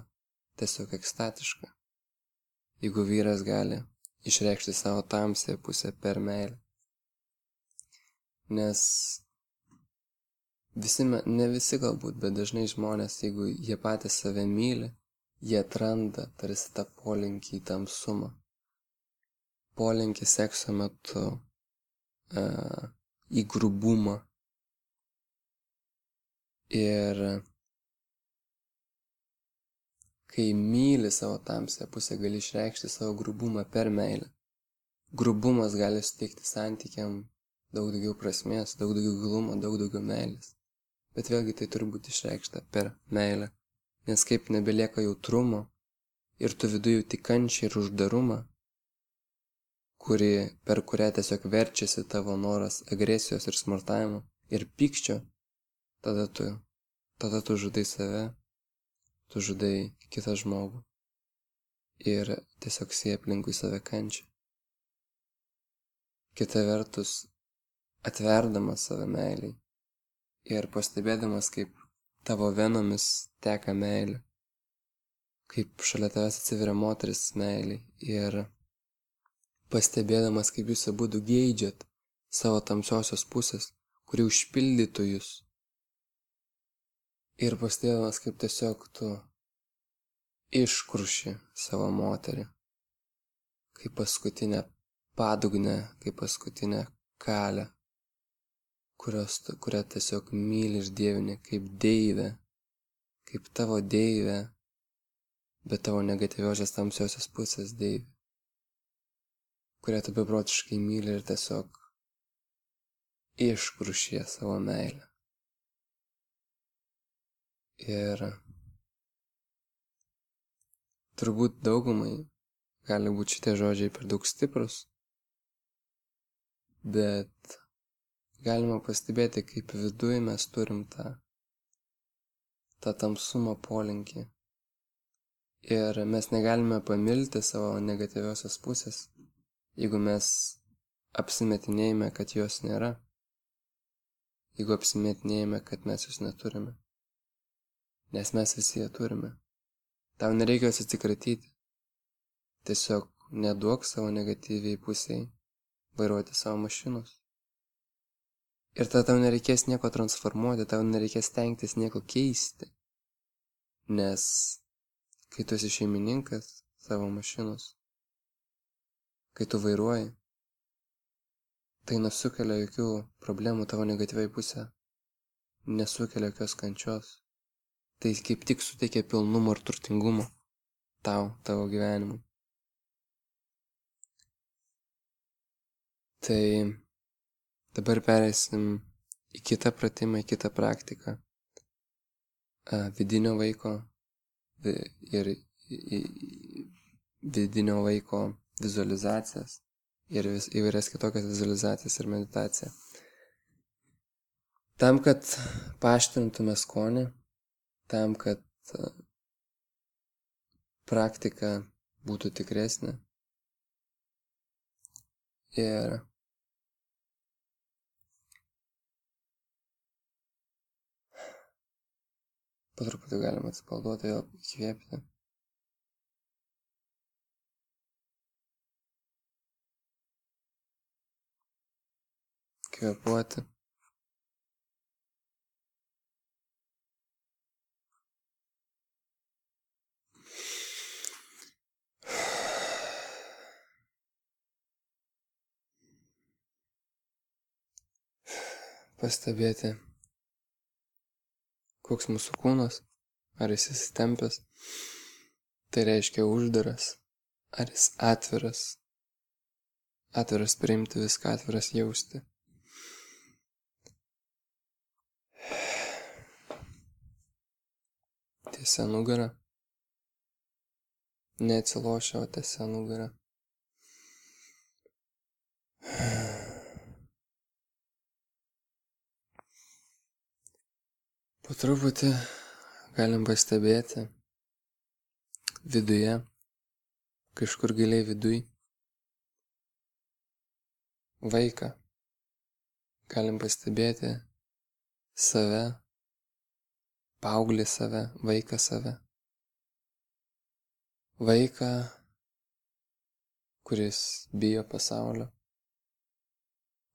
tiesiog ekstatiška. Jeigu vyras gali išreikšti savo tamsią pusę per meilę. Nes visi, ne visi galbūt, bet dažnai žmonės, jeigu jie patys save myli, jie atranda tarsi tą polinkį į tamsumą. Polinkį sekso metu uh, į grubumą. Ir kai myli savo tamsią pusę, gali išreikšti savo grubumą per meilę. Grubumas gali suteikti santykiam daug daugiau prasmės, daug daugiau gilumo, daug daugiau meilės. Bet vėlgi tai turi būti išreikšta per meilę. Nes kaip nebelieka jautrumo ir tu viduje jauti kančią ir uždarumą, kuri, per kurią tiesiog verčiasi tavo noras agresijos ir smurtavimo ir pykčio, tada tu, tada tu žudai save, tu žudai kitą žmogų ir tiesiog sieja aplinkui save kančią. Kita vertus, atverdamas save meiliai ir pastebėdamas, kaip tavo venomis teka meilė, kaip šalia tavęs atsiveria moteris meiliai ir pastebėdamas, kaip jūs abu geidžiat savo tamsiosios pusės, kuri užpildytų jūs. Ir pastebėdamas, kaip tiesiog tu iškruši savo moterį, kaip paskutinę padugnę, kaip paskutinę kalę kurios, kurią tiesiog myli ir dievini kaip deivę, kaip tavo deivę, bet tavo negatyviosios tamsiosios pusės deivė, kurią tu beprotiškai myli ir tiesiog iškrušė savo meilę. Ir turbūt daugumai gali būti šitie žodžiai per daug stiprus, bet galima pastebėti, kaip viduje mes turim tą, tą tamsumo polinkį. Ir mes negalime pamilti savo negatyviosios pusės, jeigu mes apsimetinėjame, kad jos nėra. Jeigu apsimetinėjame, kad mes jos neturime. Nes mes visi ją turime. Tau nereikia jos atsikratyti. Tiesiog neduok savo negatyviai pusiai vairuoti savo mašinos. Ir tada tau nereikės nieko transformuoti, tau nereikės tenktis nieko keisti. Nes kai tu esi šeimininkas savo mašinos, kai tu vairuoji, tai nesukelia jokių problemų tavo negatyviai pusė, nesukelia jokios kančios. Tai kaip tik suteikia pilnumo ir turtingumo tau, tavo gyvenimui. Tai Dabar pereisim į kitą pratimą, į kitą praktiką. Vidinio vaiko ir vidinio vaiko vizualizacijas ir vis, įvairias kitokias vizualizacijas ir meditaciją. Tam, kad paštrintume skonį, tam, kad praktika būtų tikresnė ir Po truputį galima atsipalduoti, vėl įkvėpti. Kvėpuoti. Pastebėti koks mūsų kūnas, ar jis įsitempęs, tai reiškia uždaras, ar jis atviras, atviras priimti viską, atviras jausti. Tiesia nugara, neatsilošia, o tiesia nugara. Po truputį galim pastebėti viduje, kažkur giliai viduj, vaiką. Galim pastebėti save, paauglį save, vaiką save. Vaiką, kuris bijo pasaulio,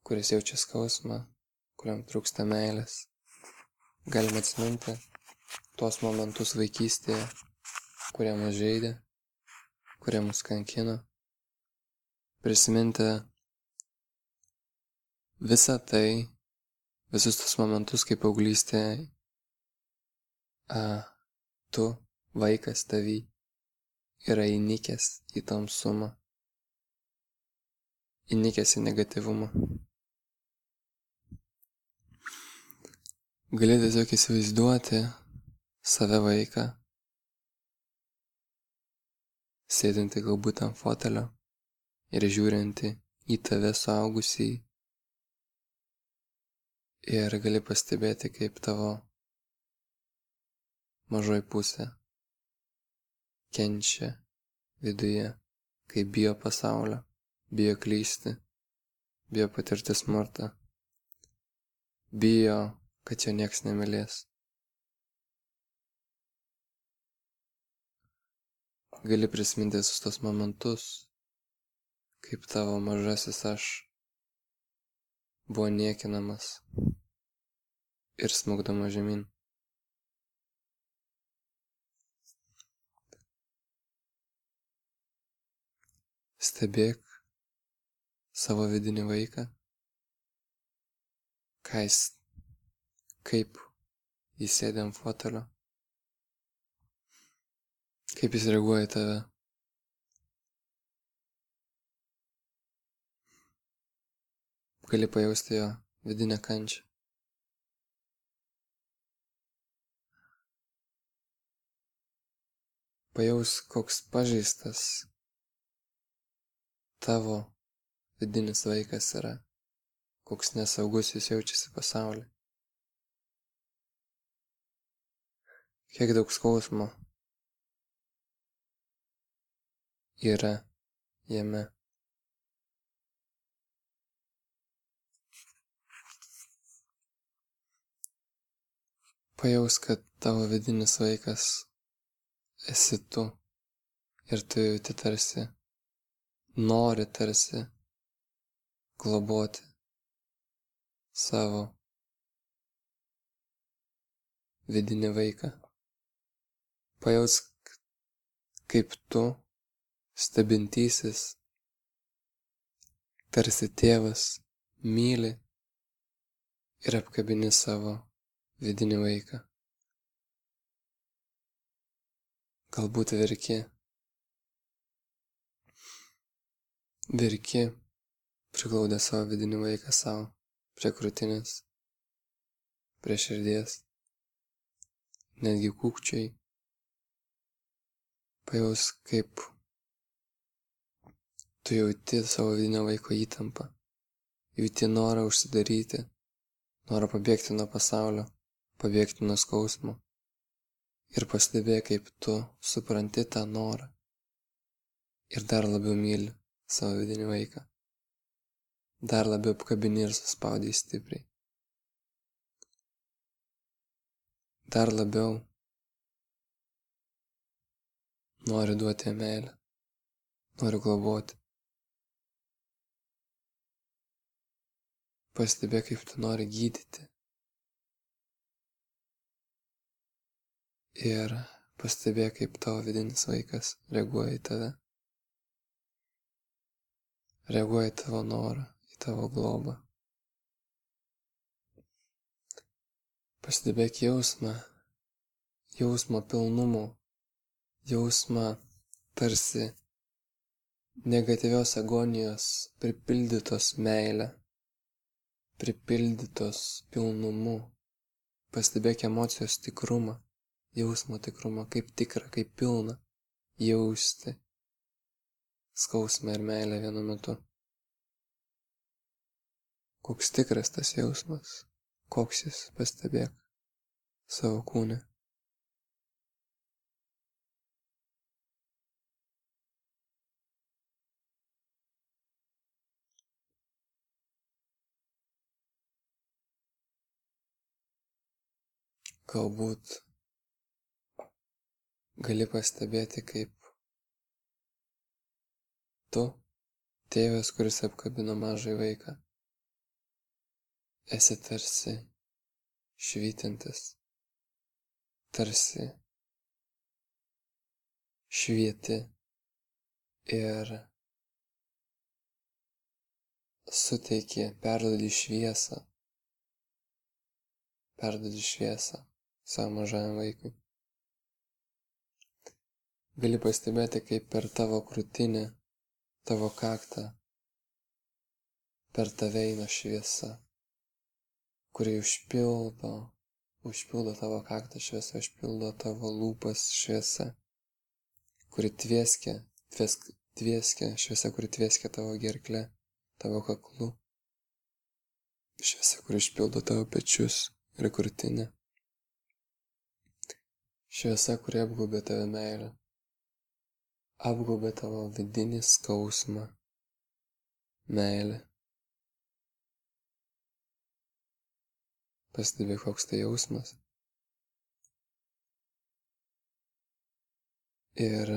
kuris jaučia skausmą, kuriam trūksta meilės. Galime atsiminti tuos momentus vaikystėje, kurie mus žaidė, kurie mus kankino. Prisiminti visą tai, visus tos momentus, kaip paauglystėje, a, tu, vaikas tavy, yra įnikęs į tamsumą, įnikęs į negatyvumą. Gali tiesiog įsivaizduoti save vaiką, sėdinti galbūt ant fotelio ir žiūrinti į tave suaugusį. Ir gali pastebėti, kaip tavo mažoji pusė kenčia viduje, kaip bijo pasaulio, bijo klysti, bijo patirti smurtą, bijo kad jo nieks nemylės. Gali prisiminti visus tos momentus, kaip tavo mažasis aš buvo niekinamas ir smūgdama žemyn. Stebėk savo vidinį vaiką, ką jis kaip jis sėdi ant fotelio, kaip jis reaguoja į tave. Gali pajausti jo vidinę kančią. Pajaus, koks pažeistas tavo vidinis vaikas yra, koks nesaugus jis jaučiasi pasaulyje. Kiek daug skausmo yra jame. Pajaus, kad tavo vidinis vaikas esi tu ir tu jauti tarsi, nori tarsi globoti savo vidinį vaiką. Pajausk, kaip tu, stebintysis, tarsi tėvas, myli ir apkabini savo vidinį vaiką. Galbūt verki. Verki, priglaudę savo vidinį vaiką savo, prie krūtinės, prie širdies, netgi kūkčiai pajaus, kaip tu jauti savo vidinio vaiko įtampą, jauti norą užsidaryti, norą pabėgti nuo pasaulio, pabėgti nuo skausmo. Ir pastebėk, kaip tu supranti tą norą ir dar labiau myli savo vidinį vaiką. Dar labiau apkabini ir suspaudai stipriai. Dar labiau Noriu duoti jam meilę. Noriu globoti. Pastebėk, kaip tu nori gydyti. Ir pastebėk, kaip tavo vidinis vaikas reaguoja į tave. Reaguoja į tavo norą, į tavo globą. Pastebėk jausmą, jausmo pilnumo jausmą tarsi negatyvios agonijos pripildytos meile, pripildytos pilnumu. Pastebėk emocijos tikrumą, jausmo tikrumą, kaip tikrą, kaip pilną jausti skausmą ir meilę vienu metu. Koks tikras tas jausmas, koks jis, pastebėk savo kūne. Galbūt gali pastebėti, kaip tu, tėvas, kuris apkabino mažai vaiką, esi tarsi švytintis, tarsi švieti ir suteiki, perdodi šviesą, perdodi šviesą savo mažajam vaikui. Gali pastebėti, kaip per tavo krūtinę, tavo kaktą, per tave eina šviesa, kuri užpildo, užpildo tavo kaktą šviesa, užpildo tavo lūpas šviesa, kuri tvieskia, tvieskia, tvieskia šviesa, kuri tvieskia tavo gerklę, tavo kaklų, šviesa, kuri užpildo tavo pečius ir krūtinę. Šviesa, kuri apgaubė tave meilę, apgaubė tavo vidinį skausmą, meilę. Pastebė, koks tai jausmas. Ir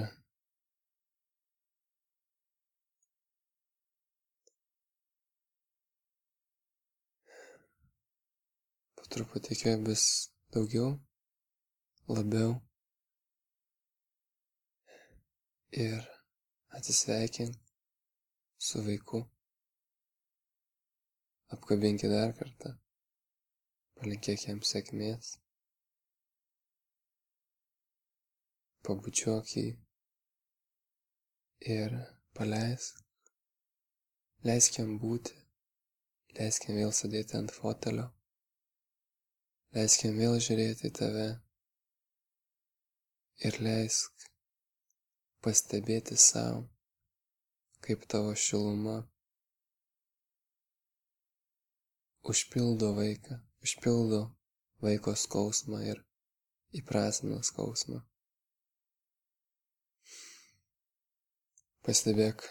po truputį vis daugiau labiau. Ir atsisveikink su vaiku. Apkabinkit dar kartą, palinkėk jam sėkmės, pabučiuok jį. Ir paleisk, leisk jam būti, leisk jam vėl sėdėti ant fotelio, leisk jam vėl žiūrėti į tave ir leisk pastebėti savo, kaip tavo šiluma užpildo vaiką, užpildo vaiko skausmą ir įprasmina skausmą. Pastebėk,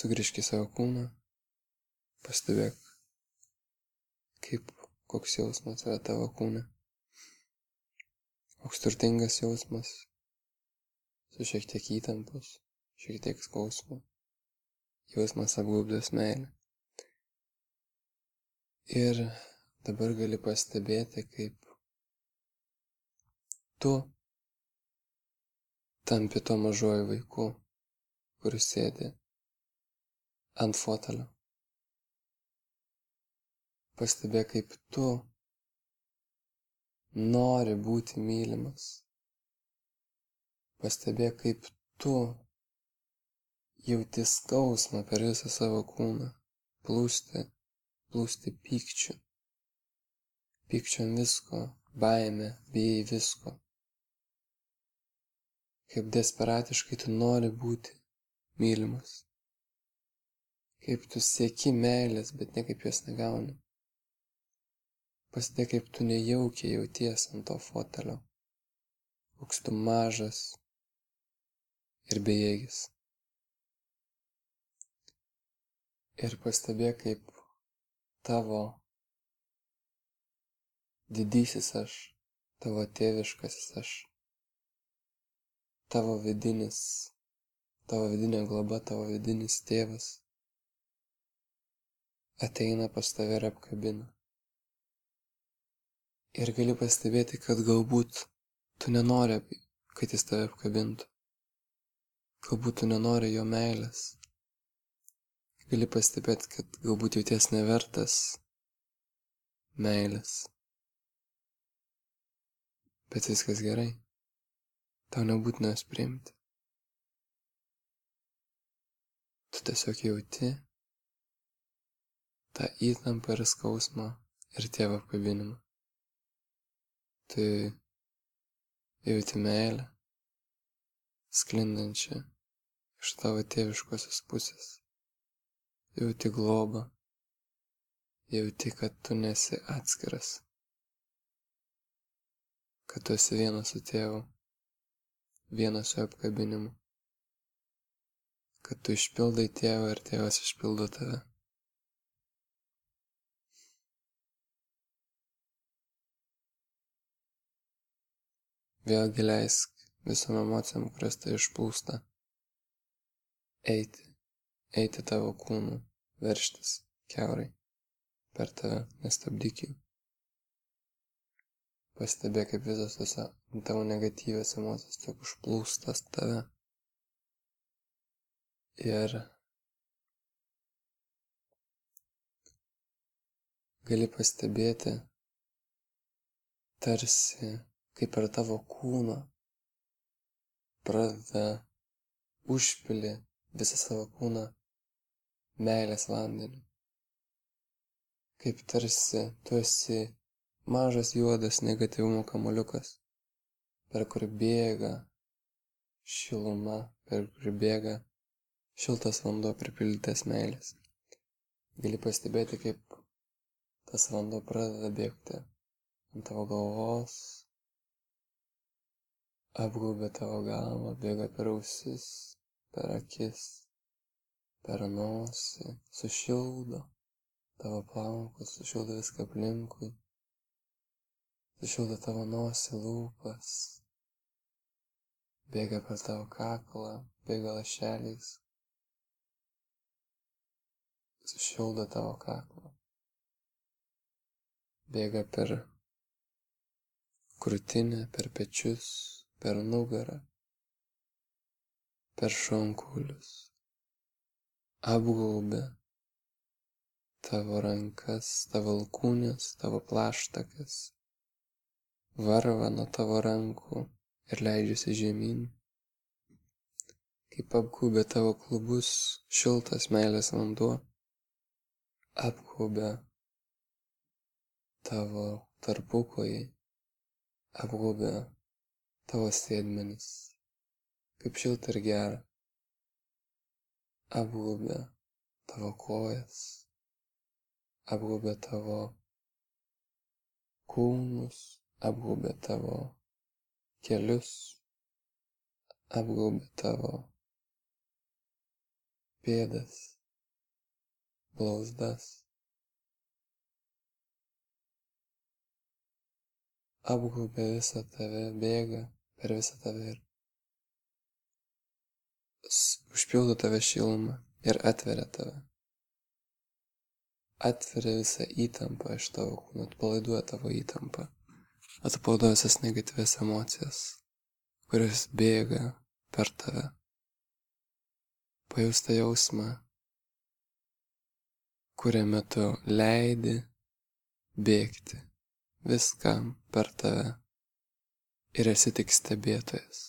sugrįžk į savo kūną, pastebėk, kaip koks jausmas yra tavo kūne, koks turtingas jausmas su šiek tiek įtampos, šiek tiek skausmo, jausmas apgaubtas meilė. Ir dabar gali pastebėti, kaip tu tampi to mažoju vaiku, kuris sėdi ant fotelio. Pastebėk, kaip tu nori būti mylimas Pastebėk, kaip tu jauti skausmą per visą savo kūną, plūsti, plūsti pykčiu. Pykčio ant visko, baime, bijai visko. Kaip desperatiškai tu nori būti mylimas. Kaip tu sieki meilės, bet niekaip jos negauni. Pasidėk, kaip tu nejaukiai jauties ant to fotelio. Koks tu mažas, ir bejėgis. Ir pastebėk, kaip tavo didysis aš, tavo tėviškasis aš, tavo vidinis, tavo vidinė globa, tavo vidinis tėvas ateina pas tave ir apkabina. Ir gali pastebėti, kad galbūt tu nenori, kad jis tave apkabintų. Galbūt tu nenori jo meilės. Gali pastebėti, kad galbūt jauties nevertas meilės. Bet viskas gerai. Tau nebūtina jos priimti. Tu tiesiog jauti tą įtampą ir skausmą ir tėvą apkabinimą. Tai jauti meilę, sklindančią iš tavo tėviškosios pusės. Jauti globą, jauti, kad tu nesi atskiras, kad tu esi vienas su tėvu, vienas su apkabinimu, kad tu išpildai tėvą ir tėvas išpildo tave. Vėlgi leisk visom emocijom, kurios tai išplūsta, eiti, eiti tavo kūnu, verštis keurai per tave, nestabdyk jų. Pastebėk, kaip visos tose tavo negatyvės emocijos tik užplūstas tave. Ir gali pastebėti, tarsi kaip per tavo kūną pradeda užpili visą savo kūną meilės vandeniu. Kaip tarsi tu esi mažas juodas negatyvumo kamoliukas, per kur bėga šiluma, per kur bėga šiltas vanduo pripildytas meilės. Gali pastebėti, kaip tas vanduo pradeda bėgti ant tavo galvos, apgaubia tavo galvą, bėga per ausis, per akis, per nosį, sušildo tavo plaukus, sušildo viską aplinkui, sušildo tavo nosį, lūpas, bėga per tavo kaklą, bėga lašeliais, sušildo tavo kaklą, bėga per krūtinę, per pečius, per nugarą, per šonkulius, apgaubia tavo rankas, tavo alkūnės, tavo plaštakas, varva nuo tavo rankų ir leidžiasi žemyn, kaip apgaubia tavo klubus šiltas meilės vanduo, apgaubia tavo tarpukojai, apgaubia tavo sėdmenis, kaip šilta ir gera, apgaubia tavo kojas, apgaubia tavo kūnus, apgaubia tavo kelius, apgaubia tavo pėdas, blauzdas. Apgaubia visą tave, bėga per visą tave ir užpildo tave šilumą ir atveria tave. Atveria visą įtampą iš tavo kūno, atpalaiduoja tavo įtampą, atpalaiduoja visas negatyves emocijas, kurios bėga per tave. Pajustą jausmą, kuriame tu leidi bėgti viskam per tave ir esi tik stebėtojas.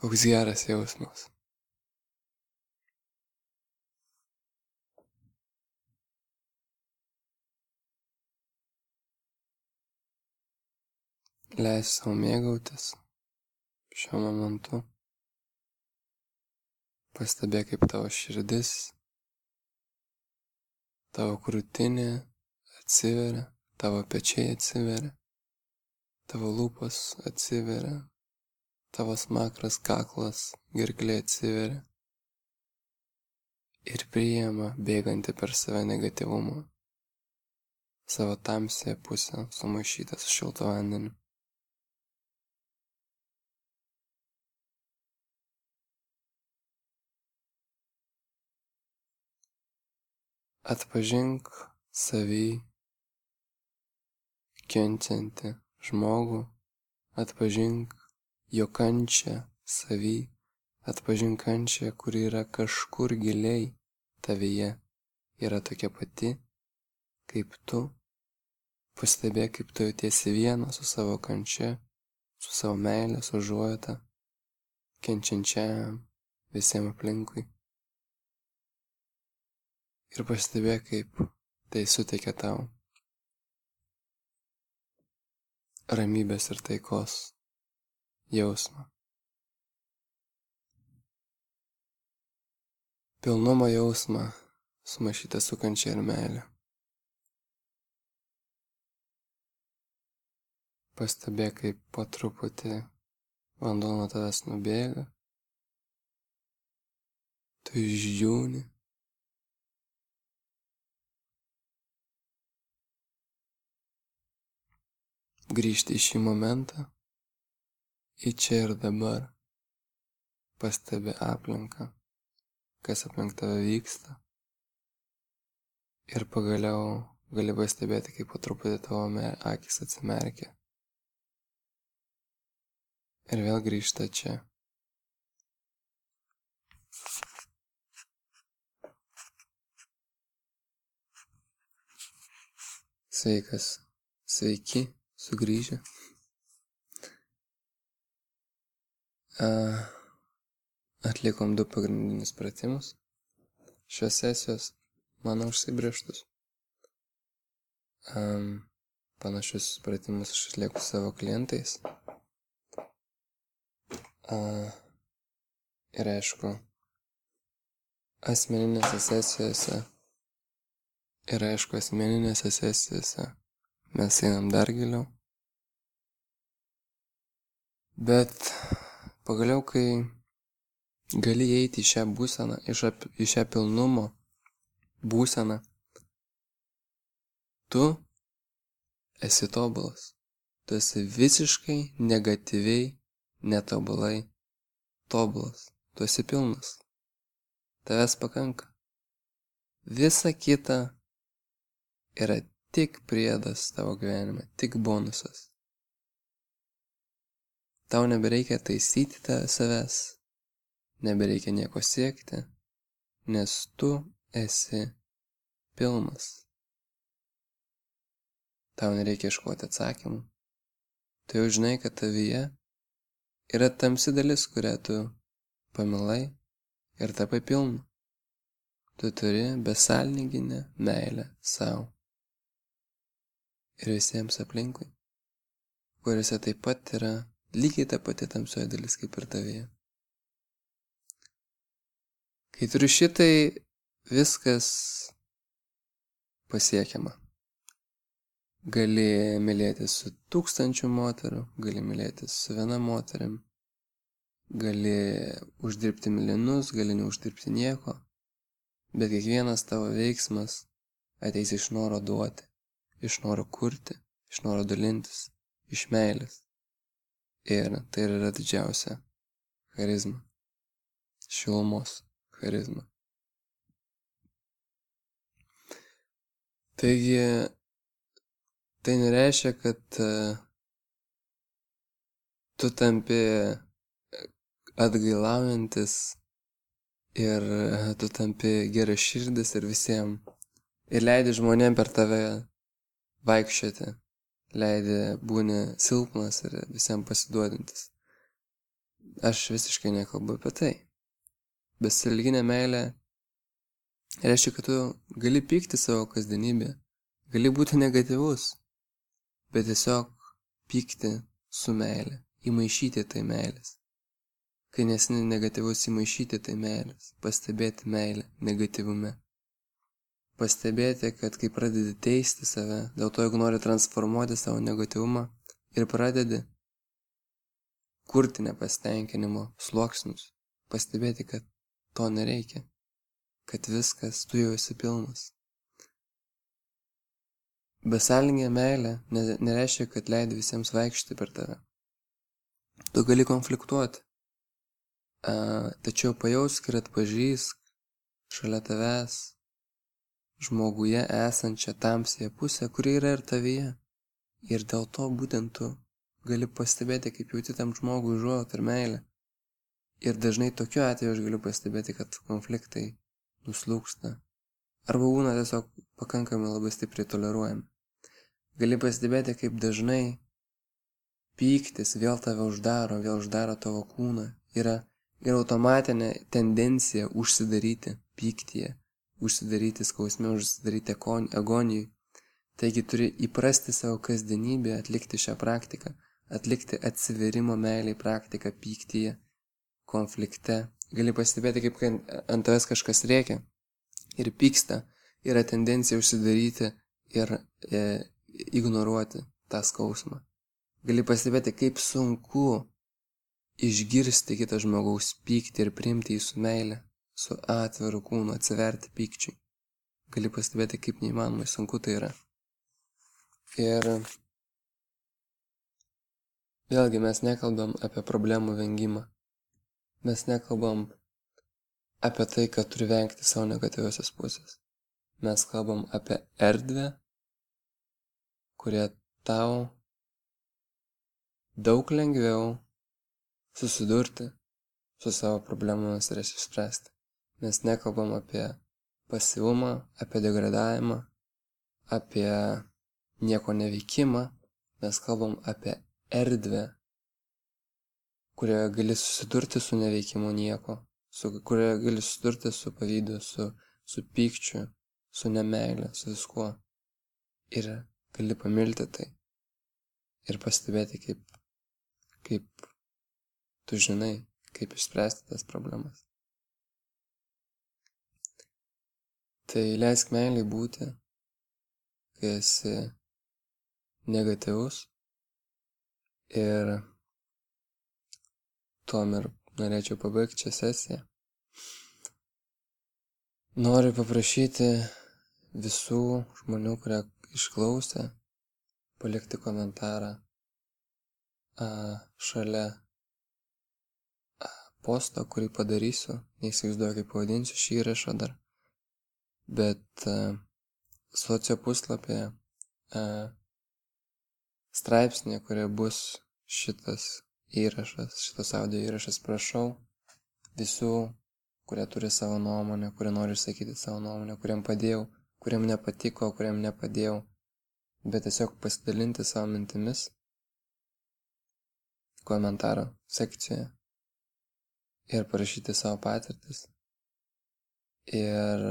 Koks geras jausmas. Leis savo mėgautis šiuo momentu. Pastebėk, kaip tavo širdis, tavo krūtinė atsiveria tavo pečiai atsiveria, tavo lūpos atsiveria, tavo smakras kaklas, gerklė atsiveria. Ir priima bėgantį per save negatyvumą, savo tamsėje pusę sumaišytą su šilto vandeniu. Atpažink savį kenčiantį žmogų, atpažink jo kančią savy, atpažink kančią, kuri yra kažkur giliai tavyje, yra tokia pati, kaip tu, pastebėk, kaip tu jautiesi vienas su savo kančia, su savo meilė, su užuojata, kenčiančiam visiems aplinkui. Ir pastebėk, kaip tai suteikia tau ramybės ir taikos jausmą. Pilnumo jausmą sumaišytą su kančia ir meilė. Pastebėk, kaip po truputį vanduo nuo tavęs nubėga. Tu išdžiūni. Grįžti į šį momentą, į čia ir dabar. Pastebi aplinką, kas aplink tave vyksta. Ir pagaliau gali pastebėti, kaip po truputį tavo akis atsimerkia. Ir vėl grįžta čia. Sveikas, sveiki, sugrįžę. Atlikom du pagrindinius pratimus. Šios sesijos mano užsibrieštus. Um, panašius pratimus aš atlieku savo klientais. Uh, ir aišku, asmeninėse sesijose ir aišku, asmeninėse sesijose mes einam dar giliau. Bet pagaliau, kai gali eiti į šią būseną, į šią pilnumo būseną. Tu esi tobulas. Tu esi visiškai negatyviai, netobulai tobulas. Tu esi pilnas. Tavęs pakanka. Visa kita yra tik priedas tavo gyvenime, tik bonusas. Tau nebereikia taisyti tave savęs, nebereikia nieko siekti, nes tu esi pilnas. Tau nereikia iškoti atsakymų. Tu jau žinai, kad tavyje yra tamsi dalis, kurią tu pamilai ir tapai pilnu. Tu turi besalnyginę meilę savo ir visiems aplinkui, kuriuose taip pat yra lygiai ta pati tamsioji dalis kaip ir tavyje. Kai turi šitai viskas pasiekiama. Gali mylėti su tūkstančiu moterų, gali mylėti su viena moterim, gali uždirbti milijonus, gali neuždirbti nieko, bet kiekvienas tavo veiksmas ateis iš noro duoti, iš noro kurti, iš noro dalintis, iš meilės. Ir tai yra didžiausia charizma, šilumos charizma. Taigi, tai nereiškia, kad uh, tu tampi atgailaujantis ir uh, tu tampi gera širdis ir visiems. Ir leidi žmonėm per tave vaikščioti, leidi būni silpnas ir visiems pasiduodantis. Aš visiškai nekalbu apie tai. Besilginė meilė reiškia, kad tu gali pykti savo kasdienybę, gali būti negatyvus, bet tiesiog pykti su meilė, įmaišyti tai meilės. Kai nesini negatyvus įmaišyti tai meilės, pastebėti meilę negatyvume. Pastebėti, kad kai pradedi teisti save, dėl to, jeigu nori transformuoti savo negatyvumą ir pradedi kurti nepastenkinimo sluoksnius, pastebėti, kad to nereikia kad viskas, tu jau esi pilnas. Besalingė meilė nereiškia, kad leidi visiems vaikšti per tave. Tu gali konfliktuoti. A, tačiau pajausk ir atpažįsk šalia tavęs žmoguje esančią tamsėje pusę, kuri yra ir tavyje. Ir dėl to būtent tu gali pastebėti, kaip jauti tam žmogui užuot ir meilę. Ir dažnai tokiu atveju aš galiu pastebėti, kad konfliktai nuslūksta, arba būna tiesiog pakankamai labai stipriai toleruojami. Gali pastebėti, kaip dažnai pyktis vėl tave uždaro, vėl uždaro tavo kūną. Yra ir automatinė tendencija užsidaryti pyktyje, užsidaryti skausme, užsidaryti agonijai. Taigi turi įprasti savo kasdienybę, atlikti šią praktiką, atlikti atsiverimo meiliai praktiką pyktyje, konflikte, gali pastebėti, kaip ant tavęs kažkas reikia ir pyksta, yra tendencija užsidaryti ir e, ignoruoti tą skausmą. gali pastebėti, kaip sunku išgirsti kitą žmogaus pyktį ir priimti jį su meile, su atviru kūnu, atsiverti pykčiui. Gali pastebėti, kaip neįmanomai sunku tai yra. Ir vėlgi mes nekalbam apie problemų vengimą. Mes nekalbam apie tai, kad turi vengti savo negatyviosios pusės. Mes kalbam apie erdvę, kurie tau daug lengviau susidurti su savo problemomis ir jas išspręsti. Mes nekalbam apie pasyvumą, apie degradavimą, apie nieko neveikimą, mes kalbam apie erdvę, kurioje gali susidurti su neveikimu nieko, su kurioje gali susidurti su pavydu, su, su pykčiu, su nemeilė, su viskuo. Ir gali pamilti tai. Ir pastebėti, kaip, kaip tu žinai, kaip išspręsti tas problemas. Tai leisk meiliai būti, kai esi negatyvus. Ir tuom ir norėčiau pabaigti šią sesiją. Noriu paprašyti visų žmonių, kurie išklausė, palikti komentarą a, šalia a, posto, kurį padarysiu. Neįsivaizduoju, kaip pavadinsiu šį įrašą dar. Bet a, socio puslapyje straipsnė, kurie bus šitas įrašas, šitas audio įrašas, prašau visų, kurie turi savo nuomonę, kurie nori išsakyti savo nuomonę, kuriem padėjau kuriam nepatiko, kuriam nepadėjau, bet tiesiog pasidalinti savo mintimis komentaro sekcijoje ir parašyti savo patirtis. Ir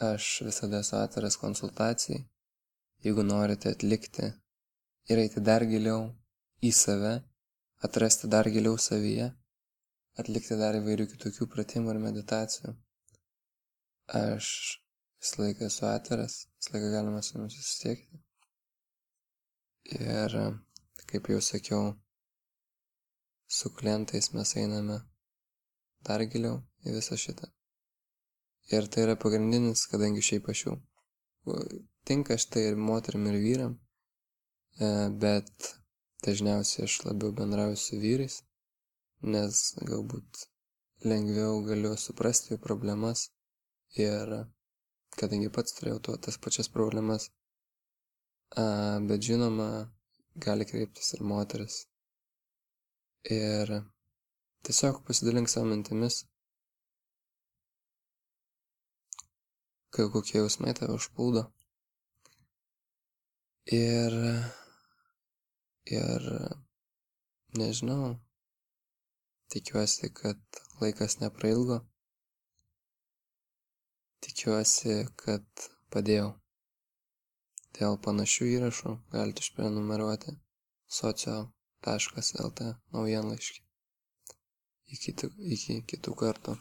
aš visada esu atviras konsultacijai, jeigu norite atlikti ir eiti dar giliau į save, atrasti dar giliau savyje, atlikti dar įvairių kitokių pratimų ir meditacijų. Aš visą laiką esu atviras, visą laiką galima su jumis susisiekti. Ir, kaip jau sakiau, su klientais mes einame dar giliau į visą šitą. Ir tai yra pagrindinis, kadangi šiaip aš jau tinka štai ir moterim, ir vyram, e, bet dažniausiai aš labiau bendrauju su vyrais, nes galbūt lengviau galiu suprasti jų problemas ir kadangi pats turėjau to, tas pačias problemas. Bet žinoma, gali kreiptis ir moteris. Ir tiesiog pasidalink savo mintimis, kai kokie jausmai tave užpuldo. Ir, ir nežinau, tikiuosi, kad laikas neprailgo Tikiuosi, kad padėjau. Dėl panašių įrašų galite išprenumeruoti socio.lt naujienlaiškį. Iki, iki kitų kartų.